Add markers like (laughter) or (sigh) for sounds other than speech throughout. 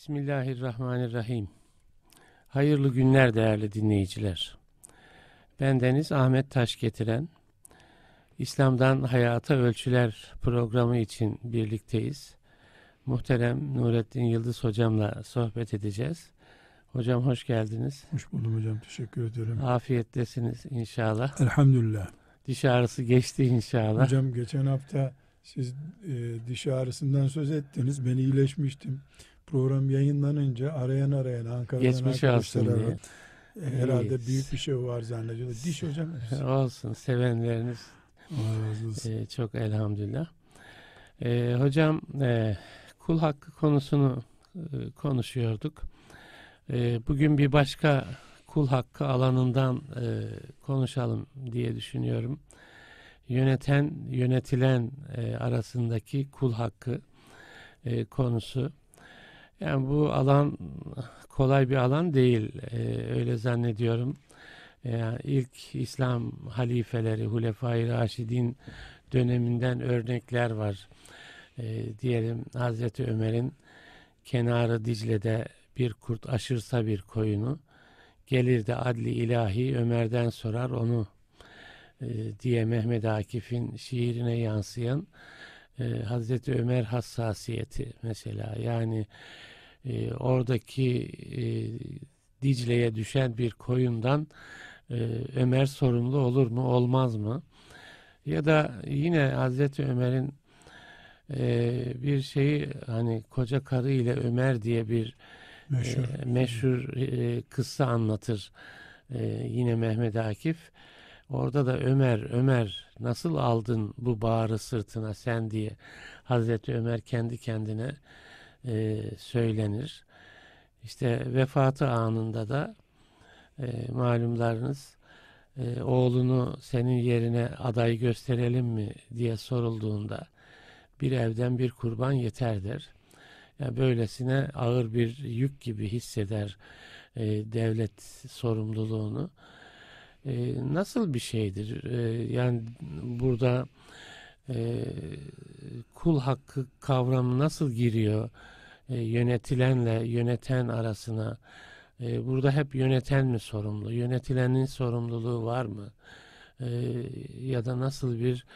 Bismillahirrahmanirrahim. Hayırlı günler değerli dinleyiciler. Ben Deniz Ahmet Taş getiren İslam'dan Hayata Ölçüler programı için birlikteyiz. Muhterem Nurettin Yıldız hocamla sohbet edeceğiz. Hocam hoş geldiniz. Hoş buldum hocam. Teşekkür ederim. Afiyettesiniz inşallah. Elhamdülillah. Diş ağrısı geçti inşallah. Hocam geçen hafta siz e, diş ağrısından söz ettiniz. Ben iyileşmiştim. Program yayınlanınca arayan arayan Ankara'dan Geçmiş olsun diye. aradı. E, Herhalde İyi. büyük bir şey var zannediyorlar. Diş hocam. (laughs) Olsun sevenleriniz. Ee, çok elhamdülillah. Ee, hocam e, kul hakkı konusunu e, konuşuyorduk. E, bugün bir başka kul hakkı alanından e, konuşalım diye düşünüyorum. Yöneten, yönetilen e, arasındaki kul hakkı e, konusu. Yani bu alan kolay bir alan değil. E, öyle zannediyorum. Yani ilk İslam halifeleri, Hulefai Raşidin döneminden örnekler var. E, diyelim Hazreti Ömer'in kenarı Dicle'de bir kurt aşırsa bir koyunu gelir de adli ilahi Ömer'den sorar onu e, diye Mehmet Akif'in şiirine yansıyan e, Hazreti Ömer hassasiyeti mesela yani e, oradaki e, Dicle'ye düşen bir koyundan e, Ömer sorumlu olur mu olmaz mı? Ya da yine Hazreti Ömer'in e, bir şeyi hani koca karı ile Ömer diye bir Meşhur. e, meşhur e, kıssa anlatır e, yine Mehmet Akif. Orada da Ömer, Ömer nasıl aldın bu bağrı sırtına sen diye Hazreti Ömer kendi kendine e, söylenir. İşte vefatı anında da e, malumlarınız e, oğlunu senin yerine aday gösterelim mi diye sorulduğunda bir evden bir kurban yeter der. Yani böylesine ağır bir yük gibi hisseder e, devlet sorumluluğunu. E, nasıl bir şeydir? E, yani burada e, kul hakkı kavramı nasıl giriyor? E, yönetilenle yöneten arasına e, burada hep yöneten mi sorumlu? Yönetilenin sorumluluğu var mı? E, ya da nasıl bir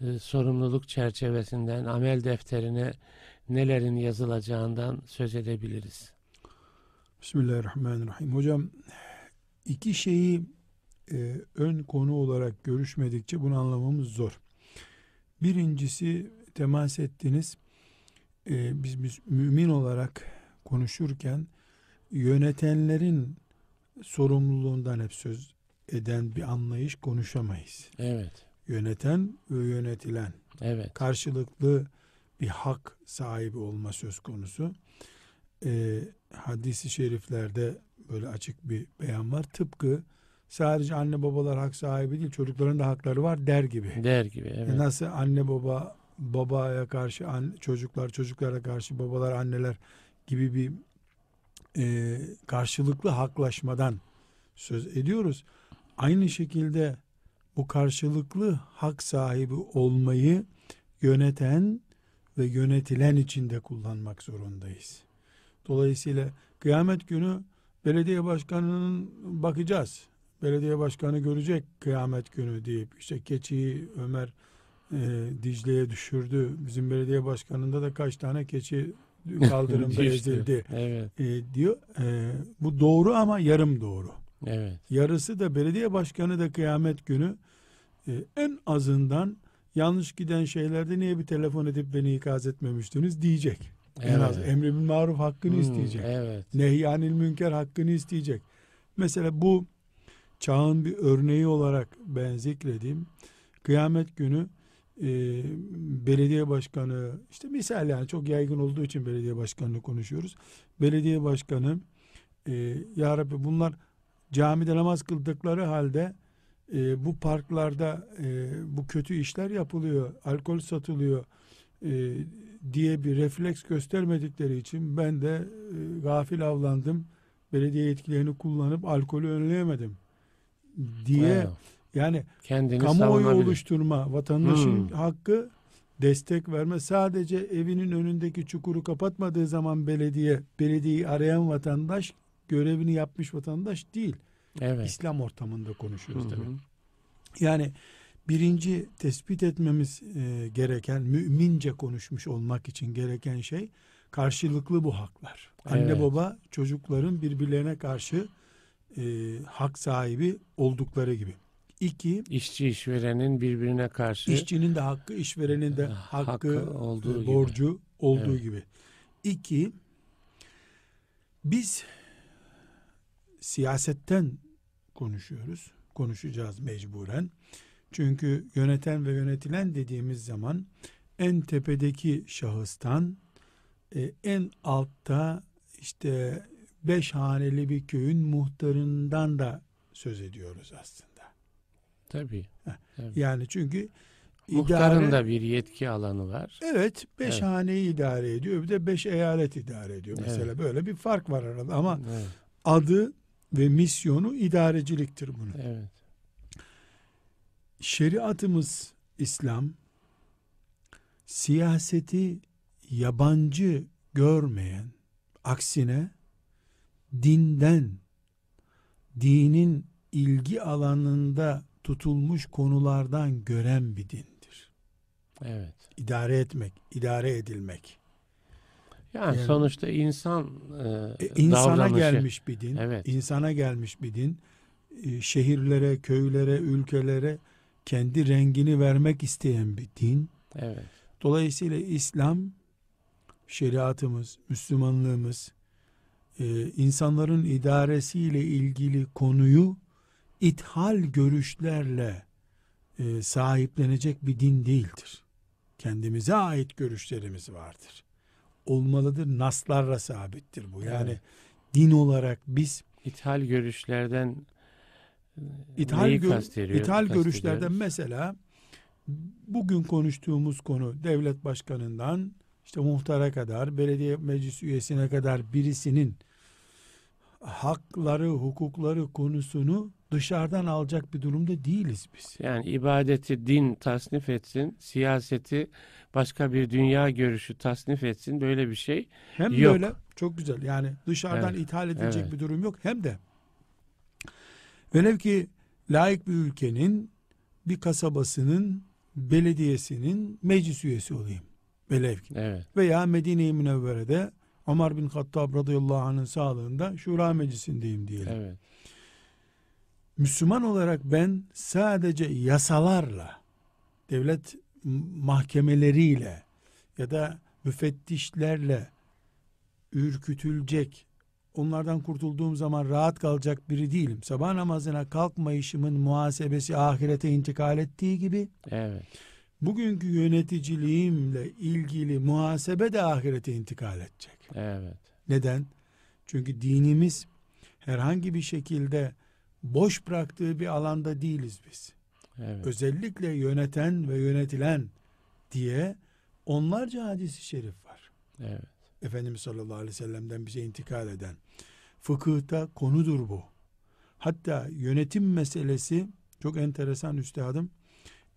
e, sorumluluk çerçevesinden amel defterine nelerin yazılacağından söz edebiliriz. Bismillahirrahmanirrahim. Hocam iki şeyi e, ön konu olarak görüşmedikçe bunu anlamamız zor. Birincisi temas ettiniz. E, biz, biz mümin olarak konuşurken yönetenlerin sorumluluğundan hep söz eden bir anlayış konuşamayız. Evet. Yöneten ve yönetilen Evet. karşılıklı bir hak sahibi olma söz konusu. Ee, hadisi şeriflerde böyle açık bir beyan var. Tıpkı sadece anne babalar hak sahibi değil çocukların da hakları var der gibi. Der gibi. Evet. Nasıl anne baba babaya karşı çocuklar çocuklara karşı babalar anneler gibi bir e, karşılıklı haklaşmadan söz ediyoruz. Aynı şekilde bu karşılıklı hak sahibi olmayı yöneten ve yönetilen içinde kullanmak zorundayız. Dolayısıyla kıyamet günü belediye başkanının bakacağız. Belediye başkanı görecek kıyamet günü deyip işte keçiyi Ömer e, Dicle'ye düşürdü. Bizim belediye başkanında da kaç tane keçi (laughs) kaldırımda ezildi Evet. e, diyor. E, bu doğru ama yarım doğru. Evet. Yarısı da belediye başkanı da kıyamet günü e, en azından yanlış giden şeylerde niye bir telefon edip beni ikaz etmemiştiniz diyecek. En az Evet. emri bil maruf hakkını Hmm, isteyecek. Evet. Nehyanil münker hakkını isteyecek. Mesela bu çağın bir örneği olarak ben zikredeyim. Kıyamet günü e, belediye başkanı işte misal yani çok yaygın olduğu için belediye başkanını konuşuyoruz. Belediye başkanı e, ya Rabbi bunlar camide namaz kıldıkları halde e, bu parklarda e, bu kötü işler yapılıyor, alkol satılıyor e, diye bir refleks göstermedikleri için ben de e, gafil avlandım. Belediye yetkilerini kullanıp alkolü önleyemedim diye Evet. Yani Kendini kamuoyu oluşturma vatandaşın Hmm. hakkı destek verme sadece evinin önündeki çukuru kapatmadığı zaman belediye belediyeyi arayan vatandaş görevini yapmış vatandaş değil. Evet. İslam ortamında konuşuyoruz Hı hı. tabii. Yani birinci tespit etmemiz e, gereken mümince konuşmuş olmak için gereken şey karşılıklı bu haklar. Anne Evet. baba çocukların birbirlerine karşı e, hak sahibi oldukları gibi. İki, İşçi işverenin birbirine karşı işçinin de hakkı, işverenin de Hakkı hakkı, olduğu e, gibi. borcu olduğu Evet. gibi. İki, biz siyasetten konuşuyoruz. Konuşacağız mecburen. Çünkü yöneten ve yönetilen dediğimiz zaman en tepedeki şahıstan e, en altta işte beş haneli bir köyün muhtarından da söz ediyoruz aslında. Tabii. Tabii. Yani çünkü Muhtarın idare- da bir yetki alanı var. Evet, beş Evet. haneyi idare ediyor. Bir de beş eyalet idare ediyor. Mesela Evet. böyle bir fark var arada ama Evet. adı ve misyonu idareciliktir bunun. evet. Şeriatımız İslam siyaseti yabancı görmeyen, aksine dinden, dinin ilgi alanında tutulmuş konulardan gören bir dindir. Evet. İdare etmek, idare edilmek. Yani, Yani- sonuçta insan e, E, insana davranışı. gelmiş bir din. Evet. insana gelmiş bir din. E, şehirlere, köylere, ülkelere kendi rengini vermek isteyen bir din. Evet. Dolayısıyla İslam şeriatımız, Müslümanlığımız e, insanların idaresiyle ilgili konuyu ithal görüşlerle e, sahiplenecek bir din değildir. Kendimize ait görüşlerimiz vardır. Olmalıdır, naslarla sabittir bu. Yani Evet. din olarak biz İthal görüşlerden e, İthal, neyi gö- kastediyor- ithal görüşlerden mesela bugün konuştuğumuz konu devlet başkanından işte muhtara kadar belediye meclis üyesine kadar birisinin hakları hukukları konusunu dışarıdan alacak bir durumda değiliz biz. Yani ibadeti din tasnif etsin, siyaseti başka bir dünya görüşü tasnif etsin böyle bir şey. Hem Yok. böyle çok güzel yani dışarıdan Evet, ithal edilecek evet. bir durum yok hem de velev ki layık bir ülkenin bir kasabasının belediyesinin meclis üyesi olayım. Velev ki. Evet. Veya Medine-i Münevvere'de Ömer bin Hattab radıyallahu anh'ın sağlığında şura meclisindeyim diyelim. Evet. Müslüman olarak ben sadece yasalarla, devlet mahkemeleriyle ya da müfettişlerle ürkütülecek, onlardan kurtulduğum zaman rahat kalacak biri değilim. Sabah namazına kalkmayışımın muhasebesi ahirete intikal ettiği gibi, Evet. bugünkü yöneticiliğimle ilgili muhasebe de ahirete intikal edecek. Evet. Neden? Çünkü dinimiz herhangi bir şekilde boş bıraktığı bir alanda değiliz biz. Evet. Özellikle yöneten ve yönetilen diye onlarca hadisi şerif var. Evet. Efendimiz sallallahu aleyhi ve sellem'den bize intikal eden. Fıkıhta konudur bu. Hatta yönetim meselesi çok enteresan üstadım.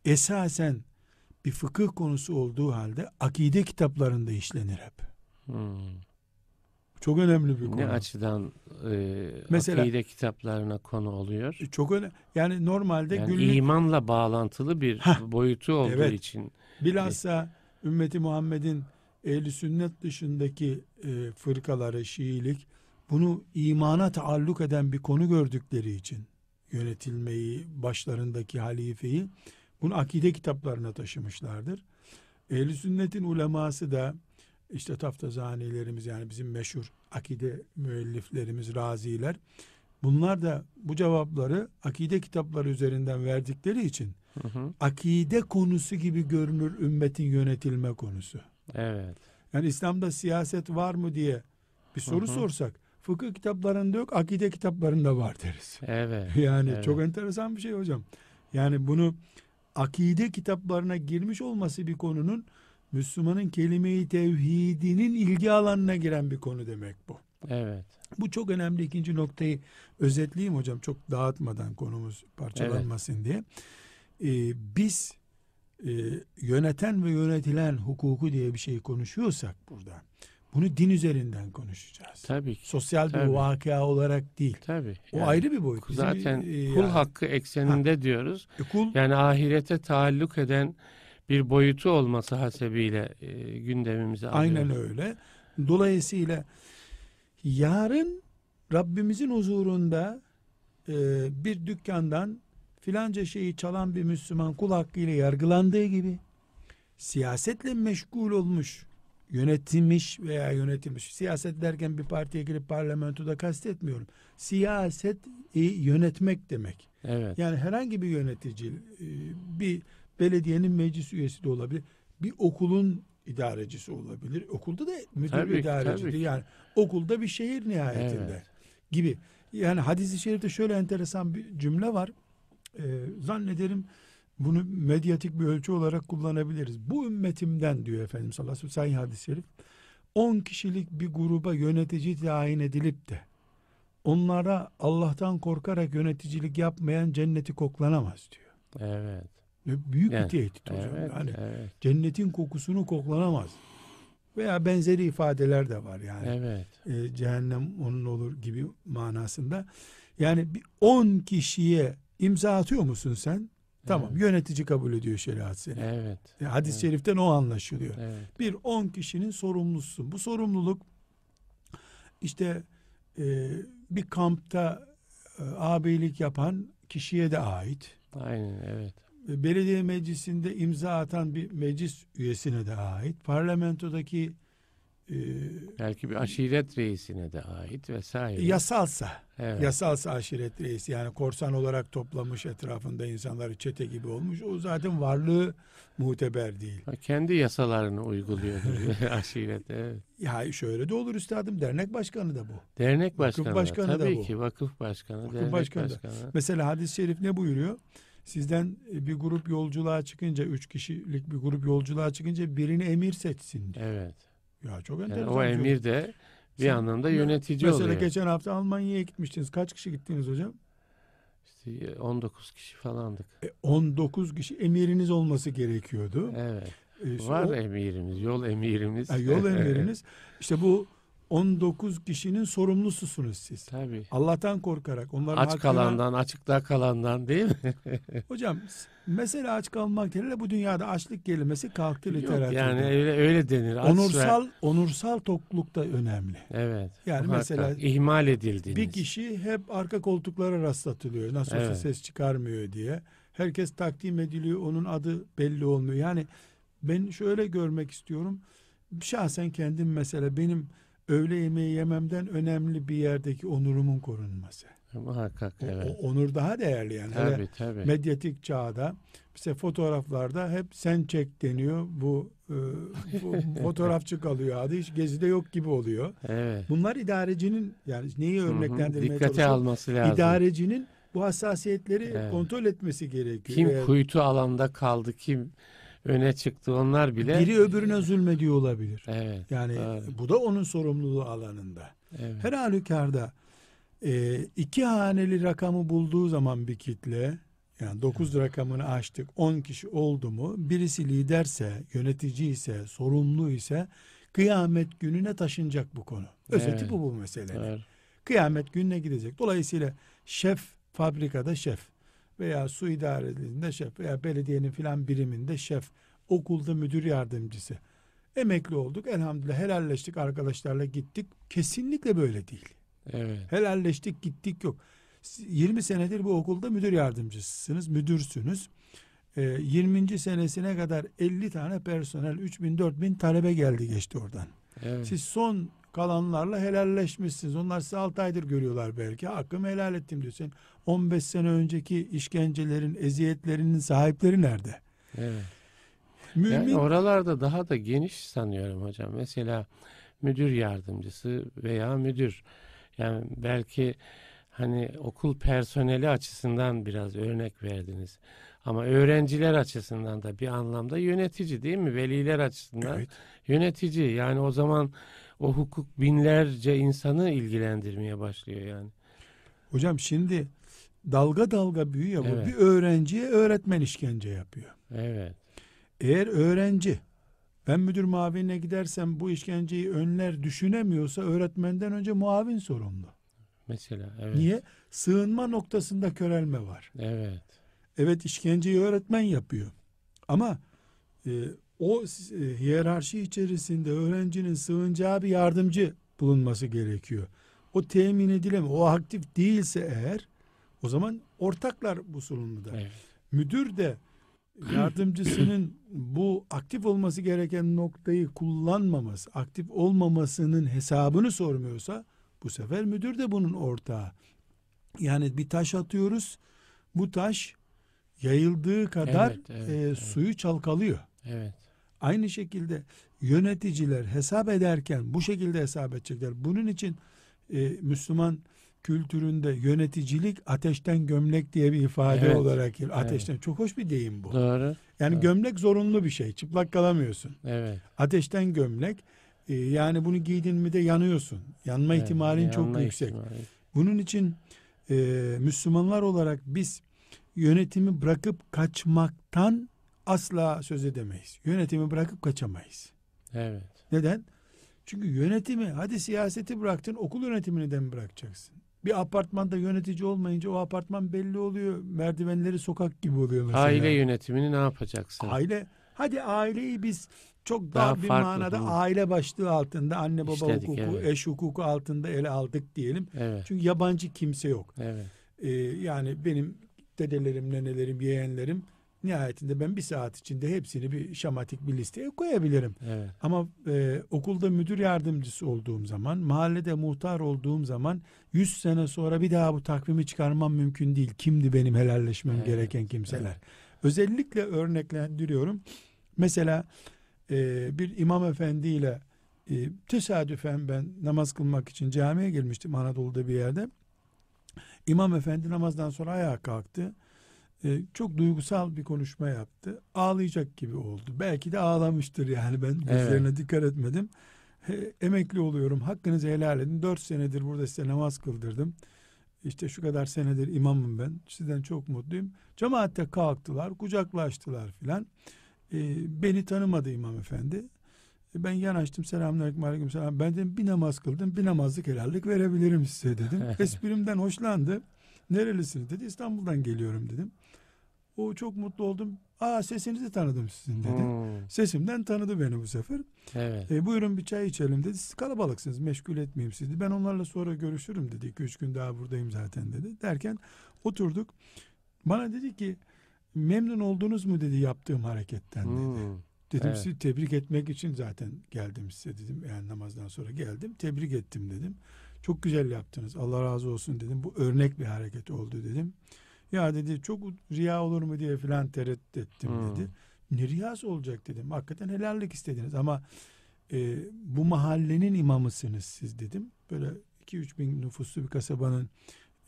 Esasen bir fıkıh konusu olduğu halde akide kitaplarında işlenir hep. Hmm. Çok önemli bir konu. Ne açıdan e, Mesela- akide kitaplarına konu oluyor? E, Çok önemli. Yani normalde Yani günlük imanla bağlantılı bir Hah, boyutu olduğu evet. için. bilhassa ümmeti Muhammed'in ehli sünnet dışındaki e, fırkaları, Şiilik bunu imana taalluk eden bir konu gördükleri için yönetilmeyi, başlarındaki halifeyi bunu akide kitaplarına taşımışlardır. Ehli sünnetin uleması da işte taftazanilerimiz yani bizim meşhur akide müelliflerimiz, raziler bunlar da bu cevapları akide kitapları üzerinden verdikleri için Hı hı. akide konusu gibi görünür ümmetin yönetilme konusu. Evet. Yani İslam'da siyaset var mı diye bir soru Hı hı. sorsak fıkıh kitaplarında yok akide kitaplarında var deriz. Evet. (laughs) Yani evet. çok enteresan bir şey hocam. Yani bunu akide kitaplarına girmiş olması bir konunun Müslümanın kelime-i tevhidinin ilgi alanına giren bir konu demek bu. Evet. Bu çok önemli ikinci noktayı özetleyeyim hocam çok dağıtmadan konumuz parçalanmasın diye. Ee, biz e, yöneten ve yönetilen hukuku diye bir şey konuşuyorsak burada bunu din üzerinden konuşacağız. Tabii ki. Sosyal bir Tabii. vakıa olarak değil. Tabii. O Yani ayrı bir boyut. Bizim, zaten e, kul yani- hakkı ekseninde diyoruz. E, kul Yani ahirete taalluk eden bir boyutu olması hasebiyle e, gündemimize aynen alıyoruz. öyle. Dolayısıyla yarın Rabbimizin huzurunda e, bir dükkandan filanca şeyi çalan bir Müslüman kul hakkıyla yargılandığı gibi siyasetle meşgul olmuş yönetilmiş veya yönetilmiş siyaset derken bir partiye girip parlamentoda kastetmiyorum. Siyaset e, yönetmek demek. Evet. Yani herhangi bir yönetici e, bir belediyenin meclis üyesi de olabilir. Bir okulun idarecisi olabilir. Okulda da müdür Tabii idarecidir. tabii. Yani okulda bir şehir nihayetinde Evet. gibi. Yani hadis-i şerifte şöyle enteresan bir cümle var. Ee, zannederim bunu medyatik bir ölçü olarak kullanabiliriz. Bu ümmetimden diyor Efendimiz sallallahu aleyhi ve sellem hadis-i şerif. 10 kişilik bir gruba yönetici tayin edilip de onlara Allah'tan korkarak yöneticilik yapmayan cenneti koklanamaz diyor. Evet. Büyük Yani, bir tehdit hocam. Evet. Yani Evet. cennetin kokusunu koklanamaz. Veya benzeri ifadeler de var yani. Evet. E, cehennem onun olur gibi manasında. Yani bir 10 kişiye imza atıyor musun sen? Tamam Evet. yönetici kabul ediyor şeriat seni. Evet. E, Hadis-i Evet. şeriften o anlaşılıyor. Evet. Bir 10 kişinin sorumlususun. Bu sorumluluk işte e, bir kampta e, ağabeylik yapan kişiye de ait. Aynen evet. Belediye meclisinde imza atan bir meclis üyesine de ait. Parlamentodaki e, Belki bir aşiret reisine de ait vesaire. yasalsa, evet. yasalsa aşiret reisi yani korsan olarak toplamış etrafında insanları çete gibi olmuş. O zaten varlığı muteber değil. Ha, Kendi yasalarını uyguluyordur (laughs) (laughs) aşiret. Evet. Ya şöyle de olur üstadım dernek başkanı da bu. Dernek Vakıf başkanı. başkanı da Tabii bu. ki vakıf başkanı, Vakıf dernek başkanı başkanı. da. Mesela hadis-i şerif ne buyuruyor? Sizden e, bir grup yolculuğa çıkınca, üç kişilik bir grup yolculuğa çıkınca birini emir seçsin. diyor. Evet. Ya çok Yani enteresan. o bir şey. emir de bir Sen- anlamda yönetici Mesela oluyor. geçen hafta Almanya'ya gitmiştiniz. Kaç kişi gittiniz hocam? İşte 19 kişi falandık. E, 19 kişi emiriniz olması gerekiyordu. Evet. E, işte Var o- emirimiz, yol emirimiz. Ha, yol (laughs) emiriniz. İşte bu 19 kişinin sorumlususunuz siz. Tabii. Allah'tan korkarak onların Aç hakkına- kalandan, açıkta kalandan değil mi? (laughs) Hocam mesela aç kalmak değil de bu dünyada açlık kelimesi kalktı literatürde. yani öyle öyle denir. Aç ve- onursal onursal tokluk da önemli. Evet. Yani muhakkak. mesela ihmal edildiniz. Bir kişi hep arka koltuklara rastlatılıyor. Nasıl olsa Evet. ses çıkarmıyor diye. Herkes takdim ediliyor. Onun adı belli olmuyor. Yani ben şöyle görmek istiyorum. Şahsen kendim mesela benim öğle yemeği yememden önemli bir yerdeki onurumun korunması. Muhakkak evet. O, onur daha değerli yani. Hele Tabii tabii. medyatik çağda mesela fotoğraflarda hep sen çek deniyor. Bu, e, bu (laughs) fotoğrafçı kalıyor adı hiç gezide yok gibi oluyor. evet. Bunlar idarecinin yani neyi örneklendirmeye Dikkate alması lazım. İdarecinin bu hassasiyetleri Evet. kontrol etmesi gerekiyor. Kim Eğer kuytu alanda kaldı, kim öne çıktı onlar bile. biri öbürüne zulmediyor olabilir. Evet. Yani doğru. bu da onun sorumluluğu alanında. evet. Her halükarda e, iki haneli rakamı bulduğu zaman bir kitle yani 9 rakamını aştık 10 kişi oldu mu birisi liderse yönetici ise sorumlu ise kıyamet gününe taşınacak bu konu. Özeti Evet. bu bu meselenin. Doğru. Kıyamet gününe gidecek. Dolayısıyla şef fabrikada şef veya su idarelerinde şef veya belediyenin filan biriminde şef, okulda müdür yardımcısı. Emekli olduk elhamdülillah helalleştik arkadaşlarla gittik. Kesinlikle böyle değil. Evet. Helalleştik gittik yok. Siz 20 senedir bu okulda müdür yardımcısısınız, müdürsünüz. Ee, 20. senesine kadar 50 tane personel, 3000 4000 talebe geldi geçti oradan. Evet. Siz son kalanlarla helalleşmişsiniz. Onlar sizi 6 aydır görüyorlar belki. Hakkımı helal ettim diyorsun. 15 sene önceki işkencelerin, eziyetlerinin sahipleri nerede? evet. Mümin Yani oralarda daha da geniş sanıyorum hocam. Mesela müdür yardımcısı veya müdür. Yani belki hani okul personeli açısından biraz örnek verdiniz. Ama öğrenciler açısından da bir anlamda yönetici değil mi? Veliler açısından Evet. yönetici. Yani o zaman o hukuk binlerce insanı ilgilendirmeye başlıyor yani. Hocam şimdi dalga dalga büyüyor bu. Evet. Bir öğrenciye öğretmen işkence yapıyor. Evet. Eğer öğrenci ben müdür muavinine gidersem bu işkenceyi önler düşünemiyorsa öğretmenden önce muavin sorumlu. Mesela evet. Niye? Sığınma noktasında körelme var. Evet. Evet işkenceyi öğretmen yapıyor. Ama e, o e, hiyerarşi içerisinde öğrencinin sığınacağı bir yardımcı bulunması gerekiyor. O temin edilemiyor. O aktif değilse eğer o zaman ortaklar bu sorumluda. Evet. Müdür de yardımcısının (clears throat) bu aktif olması gereken noktayı kullanmaması, aktif olmamasının hesabını sormuyorsa bu sefer müdür de bunun ortağı. Yani bir taş atıyoruz. Bu taş yayıldığı kadar Evet, evet, e, evet. suyu çalkalıyor. Evet. Aynı şekilde yöneticiler hesap ederken bu şekilde hesap edecekler. Bunun için e, Müslüman kültüründe yöneticilik ateşten gömlek diye bir ifade Evet, olarak. Ateşten çok hoş bir deyim bu. Doğru. Yani Evet. gömlek zorunlu bir şey. Çıplak kalamıyorsun. Evet. Ateşten gömlek e, yani bunu giydin mi de yanıyorsun. Yanma Evet, ihtimalin çok yanma yüksek. ihtimali. Bunun için e, Müslümanlar olarak biz yönetimi bırakıp kaçmaktan asla söz edemeyiz. Yönetimi bırakıp kaçamayız. Evet. Neden? Çünkü yönetimi hadi siyaseti bıraktın okul yönetimini de mi bırakacaksın? Bir apartmanda yönetici olmayınca o apartman belli oluyor. Merdivenleri sokak gibi oluyor mesela. Aile yönetimini ne yapacaksın? Aile hadi aileyi biz çok Daha dar bir manada aile başlığı altında anne baba İşledik, hukuku, evet. eş hukuku altında ele aldık diyelim. Evet. Çünkü yabancı kimse yok. Evet. Ee, yani benim dedelerim, nenelerim, yeğenlerim nihayetinde ben bir saat içinde hepsini bir şematik bir listeye koyabilirim. Evet. Ama e, okulda müdür yardımcısı olduğum zaman, mahallede muhtar olduğum zaman 100 sene sonra bir daha bu takvimi çıkarmam mümkün değil. Kimdi benim helalleşmem Evet, gereken kimseler? evet. Özellikle örneklendiriyorum. Mesela e, bir imam efendiyle e, tesadüfen ben namaz kılmak için camiye girmiştim Anadolu'da bir yerde. İmam efendi namazdan sonra ayağa kalktı. E, çok duygusal bir konuşma yaptı. Ağlayacak gibi oldu. Belki de ağlamıştır yani ben gözlerine dikkat etmedim. E, emekli oluyorum. Hakkınızı helal edin. Dört senedir burada size namaz kıldırdım. İşte şu kadar senedir imamım ben. Sizden çok mutluyum. Cemaatte kalktılar, kucaklaştılar filan. E, beni tanımadı imam efendi. E, ben yanaştım selamünaleyküm aleyküm selam. Ben dedim bir namaz kıldım bir namazlık helallik verebilirim size dedim. (laughs) Esprimden hoşlandı. Nerelisiniz dedi. İstanbul'dan geliyorum dedim. O çok mutlu oldum. Aa sesinizi tanıdım sizin dedi. Hmm. Sesimden tanıdı beni bu sefer. Evet. E, buyurun bir çay içelim dedi. Siz kalabalıksınız meşgul etmeyeyim sizi. Ben onlarla sonra görüşürüm dedi. 2-3 gün daha buradayım zaten dedi. Derken oturduk. Bana dedi ki memnun oldunuz mu dedi yaptığım hareketten dedi. Hmm. Dedim Evet. sizi tebrik etmek için zaten geldim size dedim. Yani namazdan sonra geldim. Tebrik ettim dedim. Çok güzel yaptınız. Allah razı olsun dedim. Bu örnek bir hareket oldu dedim. Ya dedi çok riya olur mu diye filan tereddüt ettim Hmm. dedi. Ne riyası olacak dedim. Hakikaten helallik istediniz ama e, bu mahallenin imamısınız siz dedim. Böyle 2-3 bin nüfuslu bir kasabanın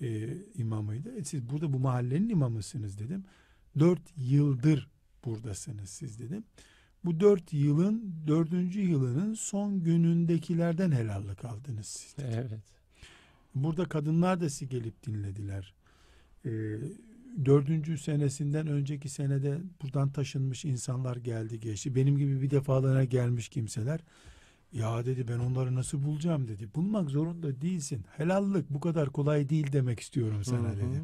e, imamıydı. E, siz burada bu mahallenin imamısınız dedim. 4 yıldır buradasınız siz dedim. Bu dört yılın dördüncü yılının son günündekilerden helallik aldınız siz. dedim. Evet. Burada kadınlar da sizi gelip dinlediler. Ee, dördüncü senesinden önceki senede buradan taşınmış insanlar geldi geçti. Benim gibi bir defalığına gelmiş kimseler. Ya dedi ben onları nasıl bulacağım dedi. Bulmak zorunda değilsin. Helallik bu kadar kolay değil demek istiyorum sana Hı hı. dedi.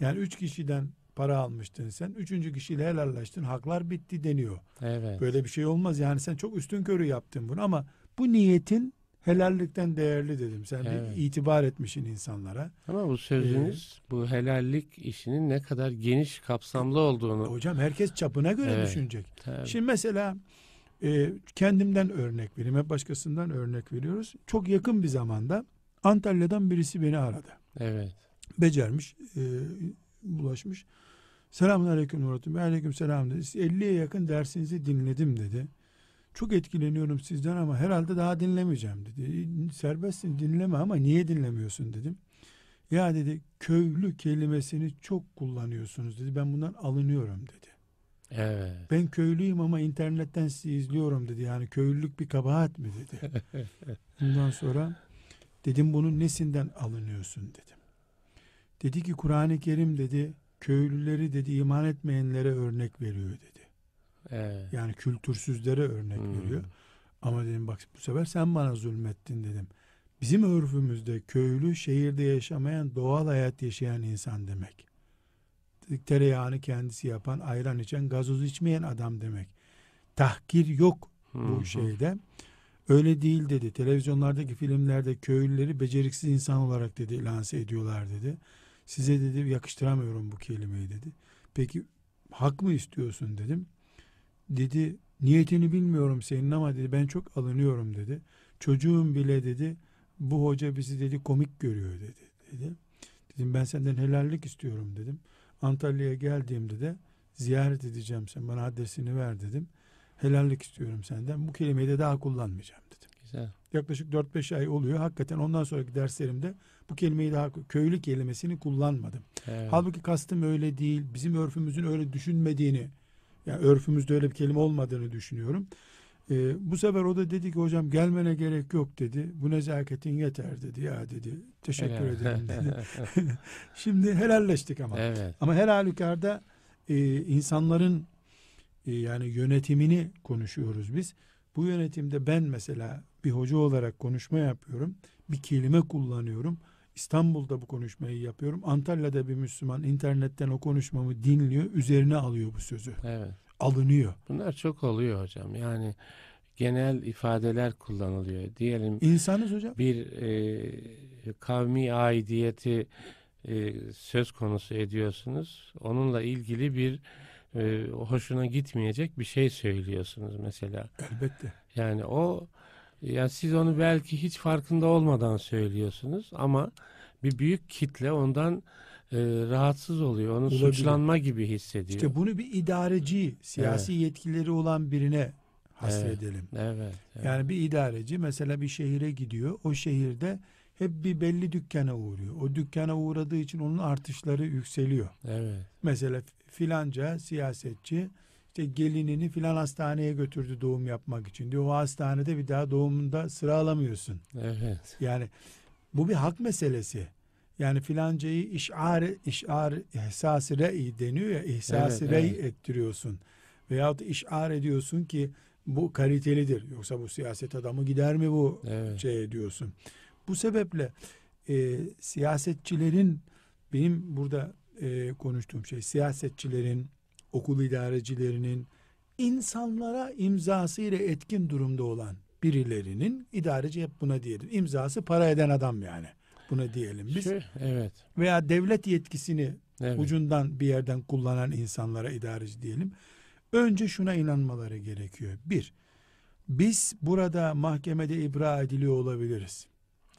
Yani üç kişiden para almıştın sen. Üçüncü kişiyle helallaştın. Haklar bitti deniyor. Evet. Böyle bir şey olmaz. Yani sen çok üstün körü yaptın bunu ama bu niyetin helallikten değerli dedim. Sen Evet. bir itibar etmişsin insanlara. Ama bu sözünüz bu helallik işinin ne kadar geniş kapsamlı olduğunu Hocam herkes çapına göre Evet. düşünecek. Tabii. Şimdi mesela e, kendimden örnek vereyim. Hep başkasından örnek veriyoruz. Çok yakın bir zamanda Antalya'dan birisi beni aradı. Evet. Becermiş, e, bulaşmış. Selamun aleyküm Murat'ım. Aleyküm selam dedi. 50'ye yakın dersinizi dinledim dedi. Çok etkileniyorum sizden ama herhalde daha dinlemeyeceğim dedi. Serbestsin dinleme ama niye dinlemiyorsun dedim. Ya dedi köylü kelimesini çok kullanıyorsunuz dedi. Ben bundan alınıyorum dedi. Evet. Ben köylüyüm ama internetten sizi izliyorum dedi. Yani köylülük bir kabahat mi dedi. (laughs) Bundan sonra dedim bunun nesinden alınıyorsun dedim. Dedi ki Kur'an-ı Kerim dedi köylüleri dedi iman etmeyenlere örnek veriyor dedi. Evet. Yani kültürsüzlere örnek Hmm. veriyor. Ama dedim bak bu sefer sen bana zulmettin dedim. Bizim örfümüzde köylü şehirde yaşamayan doğal hayat yaşayan insan demek. Tereyağını kendisi yapan, ayran içen, gazoz içmeyen adam demek. Tahkir yok bu hı. şeyde. Öyle değil dedi. Televizyonlardaki filmlerde köylüleri beceriksiz insan olarak dedi lanse ediyorlar dedi. Size dedi yakıştıramıyorum bu kelimeyi dedi. Peki hak mı istiyorsun dedim. Dedi niyetini bilmiyorum senin ama dedi ben çok alınıyorum dedi. Çocuğum bile dedi bu hoca bizi dedi komik görüyor dedi. dedi. Dedim ben senden helallik istiyorum dedim. Antalya'ya geldiğimde de ziyaret edeceğim sen bana adresini ver dedim. Helallik istiyorum senden. Bu kelimeyi de daha kullanmayacağım dedim. Güzel. Yaklaşık 4-5 ay oluyor. Hakikaten ondan sonraki derslerimde bu kelimeyi daha köylü kelimesini kullanmadım. Evet. Halbuki kastım öyle değil. Bizim örfümüzün öyle düşünmediğini, yani örfümüzde öyle bir kelime olmadığını düşünüyorum. Ee, bu sefer o da dedi ki hocam gelmene gerek yok dedi. Bu nezaketin yeter dedi ya dedi. Teşekkür Helal. ederim dedi. (laughs) (laughs) Şimdi helalleştik ama. evet. Ama her halükarda e, insanların e, yani yönetimini konuşuyoruz biz. Bu yönetimde ben mesela bir hoca olarak konuşma yapıyorum. Bir kelime kullanıyorum. İstanbul'da bu konuşmayı yapıyorum. Antalya'da bir Müslüman internetten o konuşmamı dinliyor. Üzerine alıyor bu sözü. Evet. Alınıyor. Bunlar çok oluyor hocam. Yani genel ifadeler kullanılıyor. Diyelim İnsanız hocam. bir e, kavmi aidiyeti e, söz konusu ediyorsunuz. Onunla ilgili bir e, hoşuna gitmeyecek bir şey söylüyorsunuz mesela. Elbette. Yani o yani siz onu belki hiç farkında olmadan söylüyorsunuz ama bir büyük kitle ondan e, rahatsız oluyor. Onu Olabilir. suçlanma gibi hissediyor. İşte bunu bir idareci, siyasi yetkileri olan birine hasredelim. evet, evet. Yani bir idareci mesela bir şehire gidiyor. O şehirde hep bir belli dükkana uğruyor. O dükkana uğradığı için onun artışları yükseliyor. evet. Mesela filanca siyasetçi işte gelinini filan hastaneye götürdü doğum yapmak için diyor. O hastanede bir daha doğumunda sıra alamıyorsun. Evet. Yani bu bir hak meselesi. Yani filancayı işar, işar ihsas re'i deniyor ya ihsas Evet, rey evet. ettiriyorsun. Veyahut işar ediyorsun ki bu kalitelidir. Yoksa bu siyaset adamı gider mi bu Evet. şey ediyorsun. Bu sebeple e, siyasetçilerin benim burada e, konuştuğum şey siyasetçilerin, okul idarecilerinin insanlara imzasıyla etkin durumda olan birilerinin idareci hep buna diyelim. İmzası para eden adam yani. Buna diyelim biz. Şu- evet. Veya devlet yetkisini Evet. ucundan bir yerden kullanan insanlara idareci diyelim. Önce şuna inanmaları gerekiyor. Bir, biz burada mahkemede ibra ediliyor olabiliriz.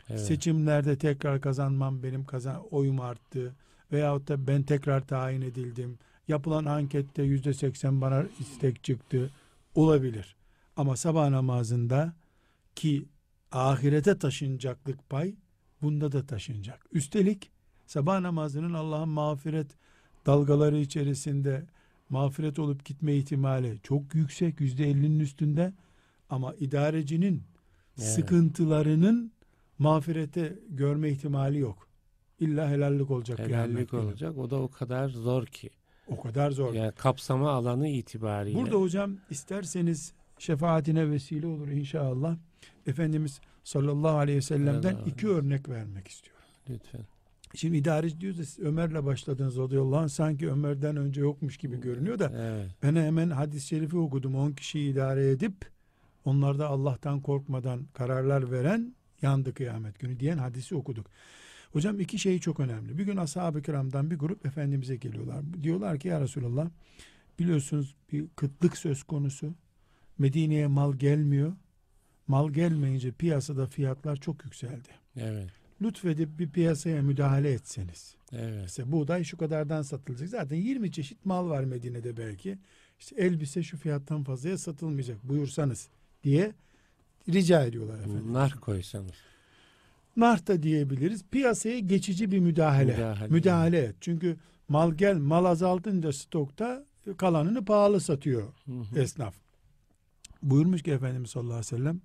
evet. Seçimlerde tekrar kazanmam benim kazan oyum arttı veyahut da ben tekrar tayin edildim. Yapılan ankette yüzde seksen bana istek çıktı. Olabilir. Ama sabah namazında ki ahirete taşınacaklık pay bunda da taşınacak. Üstelik sabah namazının Allah'ın mağfiret dalgaları içerisinde mağfiret olup gitme ihtimali çok yüksek yüzde ellinin üstünde ama idarecinin Evet. sıkıntılarının mağfirete görme ihtimali yok. İlla helallik olacak. Helallik olacak. O da o kadar zor ki. O kadar zor. Yani kapsama alanı itibariyle. Burada hocam isterseniz şefaatine vesile olur inşallah. Efendimiz sallallahu aleyhi ve sellem'den Sallallahu iki örnek vermek istiyorum. Lütfen. Şimdi idareci diyoruz da siz Ömer'le başladınız radıyallahu anh sanki Ömer'den önce yokmuş gibi görünüyor da Evet. ben hemen hadis-i şerifi okudum. 10 kişiyi idare edip onlar da Allah'tan korkmadan kararlar veren yandı kıyamet günü diyen hadisi okuduk. Hocam iki şey çok önemli. Bir gün ashab-ı kiramdan bir grup Efendimiz'e geliyorlar. Diyorlar ki ya Resulallah biliyorsunuz bir kıtlık söz konusu. Medine'ye mal gelmiyor. Mal gelmeyince piyasada fiyatlar çok yükseldi. Evet. Lütfedip bir piyasaya müdahale etseniz. Evet. Mesela buğday şu kadardan satılacak. Zaten 20 çeşit mal var Medine'de belki. İşte elbise şu fiyattan fazlaya satılmayacak buyursanız diye rica ediyorlar efendim. Nar koysanız. Nar da diyebiliriz. Piyasaya geçici bir müdahale. Müdahale. Müdahale et. Çünkü mal gel mal azaltınca stokta kalanını pahalı satıyor Hı hı. esnaf. Buyurmuş ki Efendimiz sallallahu aleyhi ve sellem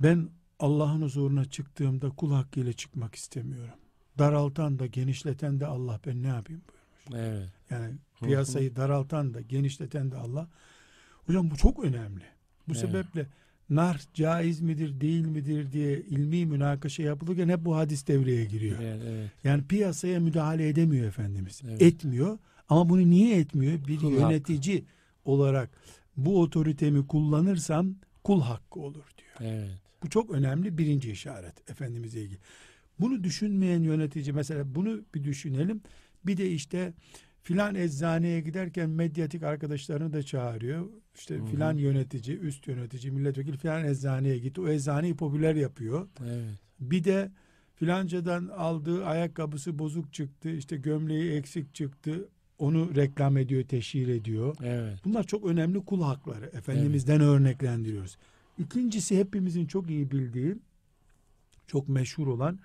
ben Allah'ın huzuruna çıktığımda kul hakkıyla çıkmak istemiyorum. Daraltan da genişleten de Allah ben ne yapayım buyurmuş. Evet. Yani piyasayı daraltan da genişleten de Allah. Hocam bu çok önemli. Bu Evet. sebeple nar caiz midir değil midir diye ilmi münakaşa yapılırken hep bu hadis devreye giriyor. Evet, evet. Yani piyasaya müdahale edemiyor Efendimiz. Evet. Etmiyor ama bunu niye etmiyor? Bir Kul yönetici olarak bu otoritemi kullanırsam kul hakkı olur diyor. Evet. Bu çok önemli birinci işaret Efendimiz'e ilgili. Bunu düşünmeyen yönetici mesela bunu bir düşünelim. Bir de işte filan eczaneye giderken medyatik arkadaşlarını da çağırıyor. İşte Hı hı. filan yönetici, üst yönetici, milletvekili filan eczaneye gitti. O eczaneyi popüler yapıyor. Evet. Bir de filancadan aldığı ayakkabısı bozuk çıktı. işte gömleği eksik çıktı. Onu reklam ediyor, teşhir ediyor. Evet. Bunlar çok önemli kul hakları. Efendimiz'den örneklendiriyoruz. İkincisi hepimizin çok iyi bildiği, çok meşhur olan,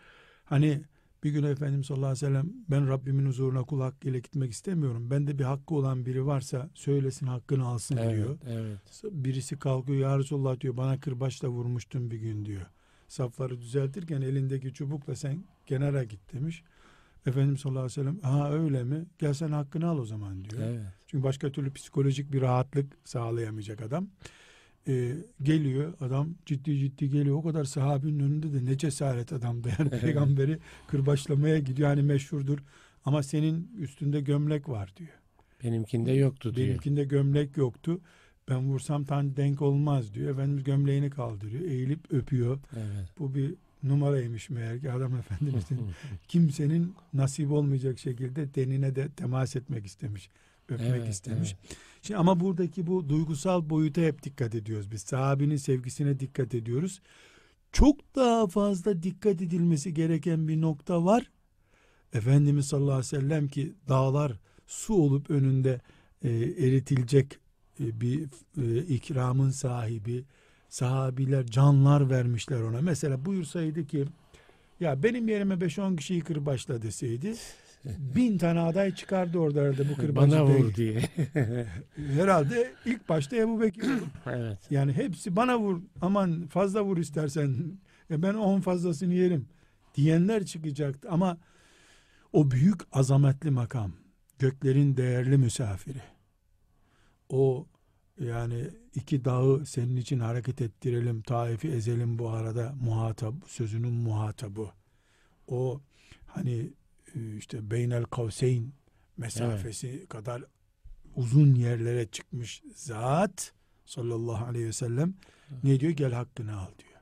hani bir gün Efendimiz sallallahu aleyhi ve sellem ben Rabbimin huzuruna kul hakkıyla gitmek istemiyorum. Bende bir hakkı olan biri varsa söylesin hakkını alsın diyor. Evet. Evet. Birisi kalkıyor ya Resulullah diyor bana kırbaçla vurmuştun bir gün diyor. Safları düzeltirken elindeki çubukla sen kenara git demiş. Efendimiz sallallahu aleyhi ve sellem ha öyle mi? Gel sen hakkını al o zaman diyor. Evet. Çünkü başka türlü psikolojik bir rahatlık sağlayamayacak adam. Ee, geliyor adam ciddi ciddi geliyor. O kadar sahabinin önünde de ne cesaret adamdı. Yani peygamberi kırbaçlamaya gidiyor. Yani meşhurdur. Ama senin üstünde gömlek var diyor. Benimkinde yoktu diyor. Benimkinde gömlek yoktu. Ben vursam tan denk olmaz diyor. Efendimiz gömleğini kaldırıyor. Eğilip öpüyor. Evet. Bu bir numaraymış meğer ki adam efendimizin (laughs) kimsenin nasip olmayacak şekilde denine de temas etmek istemiş. Öpmek Evet, istemiş. Şimdi ama buradaki bu duygusal boyuta hep dikkat ediyoruz biz. Sahabinin sevgisine dikkat ediyoruz. Çok daha fazla dikkat edilmesi gereken bir nokta var. Efendimiz sallallahu aleyhi ve sellem ki dağlar su olup önünde e, eritilecek e, bir e, ikramın sahibi sahabiler canlar vermişler ona. Mesela buyursaydı ki ya benim yerime 5-10 kişiyi kırbaçla deseydi bin tane aday çıkardı orada herhalde bu kırbacı Bana vur diye. (laughs) Herhalde ilk başta Ebu Bekir evet. Yani hepsi bana vur aman fazla vur istersen ya ben on fazlasını yerim diyenler çıkacaktı ama o büyük azametli makam göklerin değerli misafiri o yani iki dağı senin için hareket ettirelim Taif'i ezelim bu arada muhatap sözünün muhatabı o hani e, işte beynel kavseyn mesafesi kadar uzun yerlere çıkmış zat sallallahu aleyhi ve sellem ne diyor gel hakkını al diyor.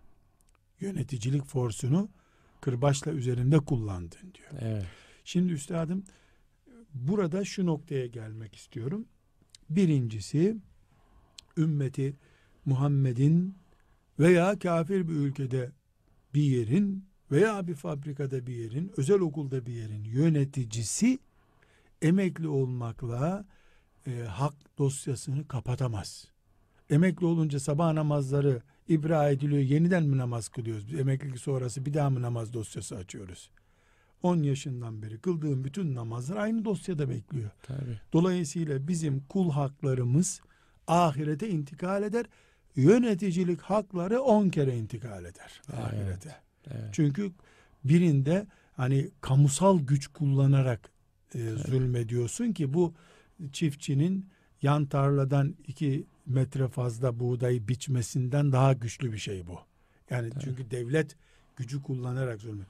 Yöneticilik forsunu kırbaçla üzerinde kullandın diyor. Evet. Şimdi üstadım burada şu noktaya gelmek istiyorum. Birincisi ümmeti Muhammed'in veya kafir bir ülkede bir yerin veya bir fabrikada bir yerin, özel okulda bir yerin yöneticisi emekli olmakla e, hak dosyasını kapatamaz. Emekli olunca sabah namazları ibra ediliyor. Yeniden mi namaz kılıyoruz? Biz Emeklilik sonrası bir daha mı namaz dosyası açıyoruz? 10 yaşından beri kıldığım bütün namazlar aynı dosyada bekliyor. Tabii. Dolayısıyla bizim kul haklarımız ahirete intikal eder. Yöneticilik hakları 10 kere intikal eder Evet. ahirete. Evet. Çünkü birinde hani kamusal güç kullanarak e, zulmediyorsun ki bu çiftçinin yan tarladan iki metre fazla buğdayı biçmesinden daha güçlü bir şey bu. Yani Tabii. çünkü devlet gücü kullanarak zulmü.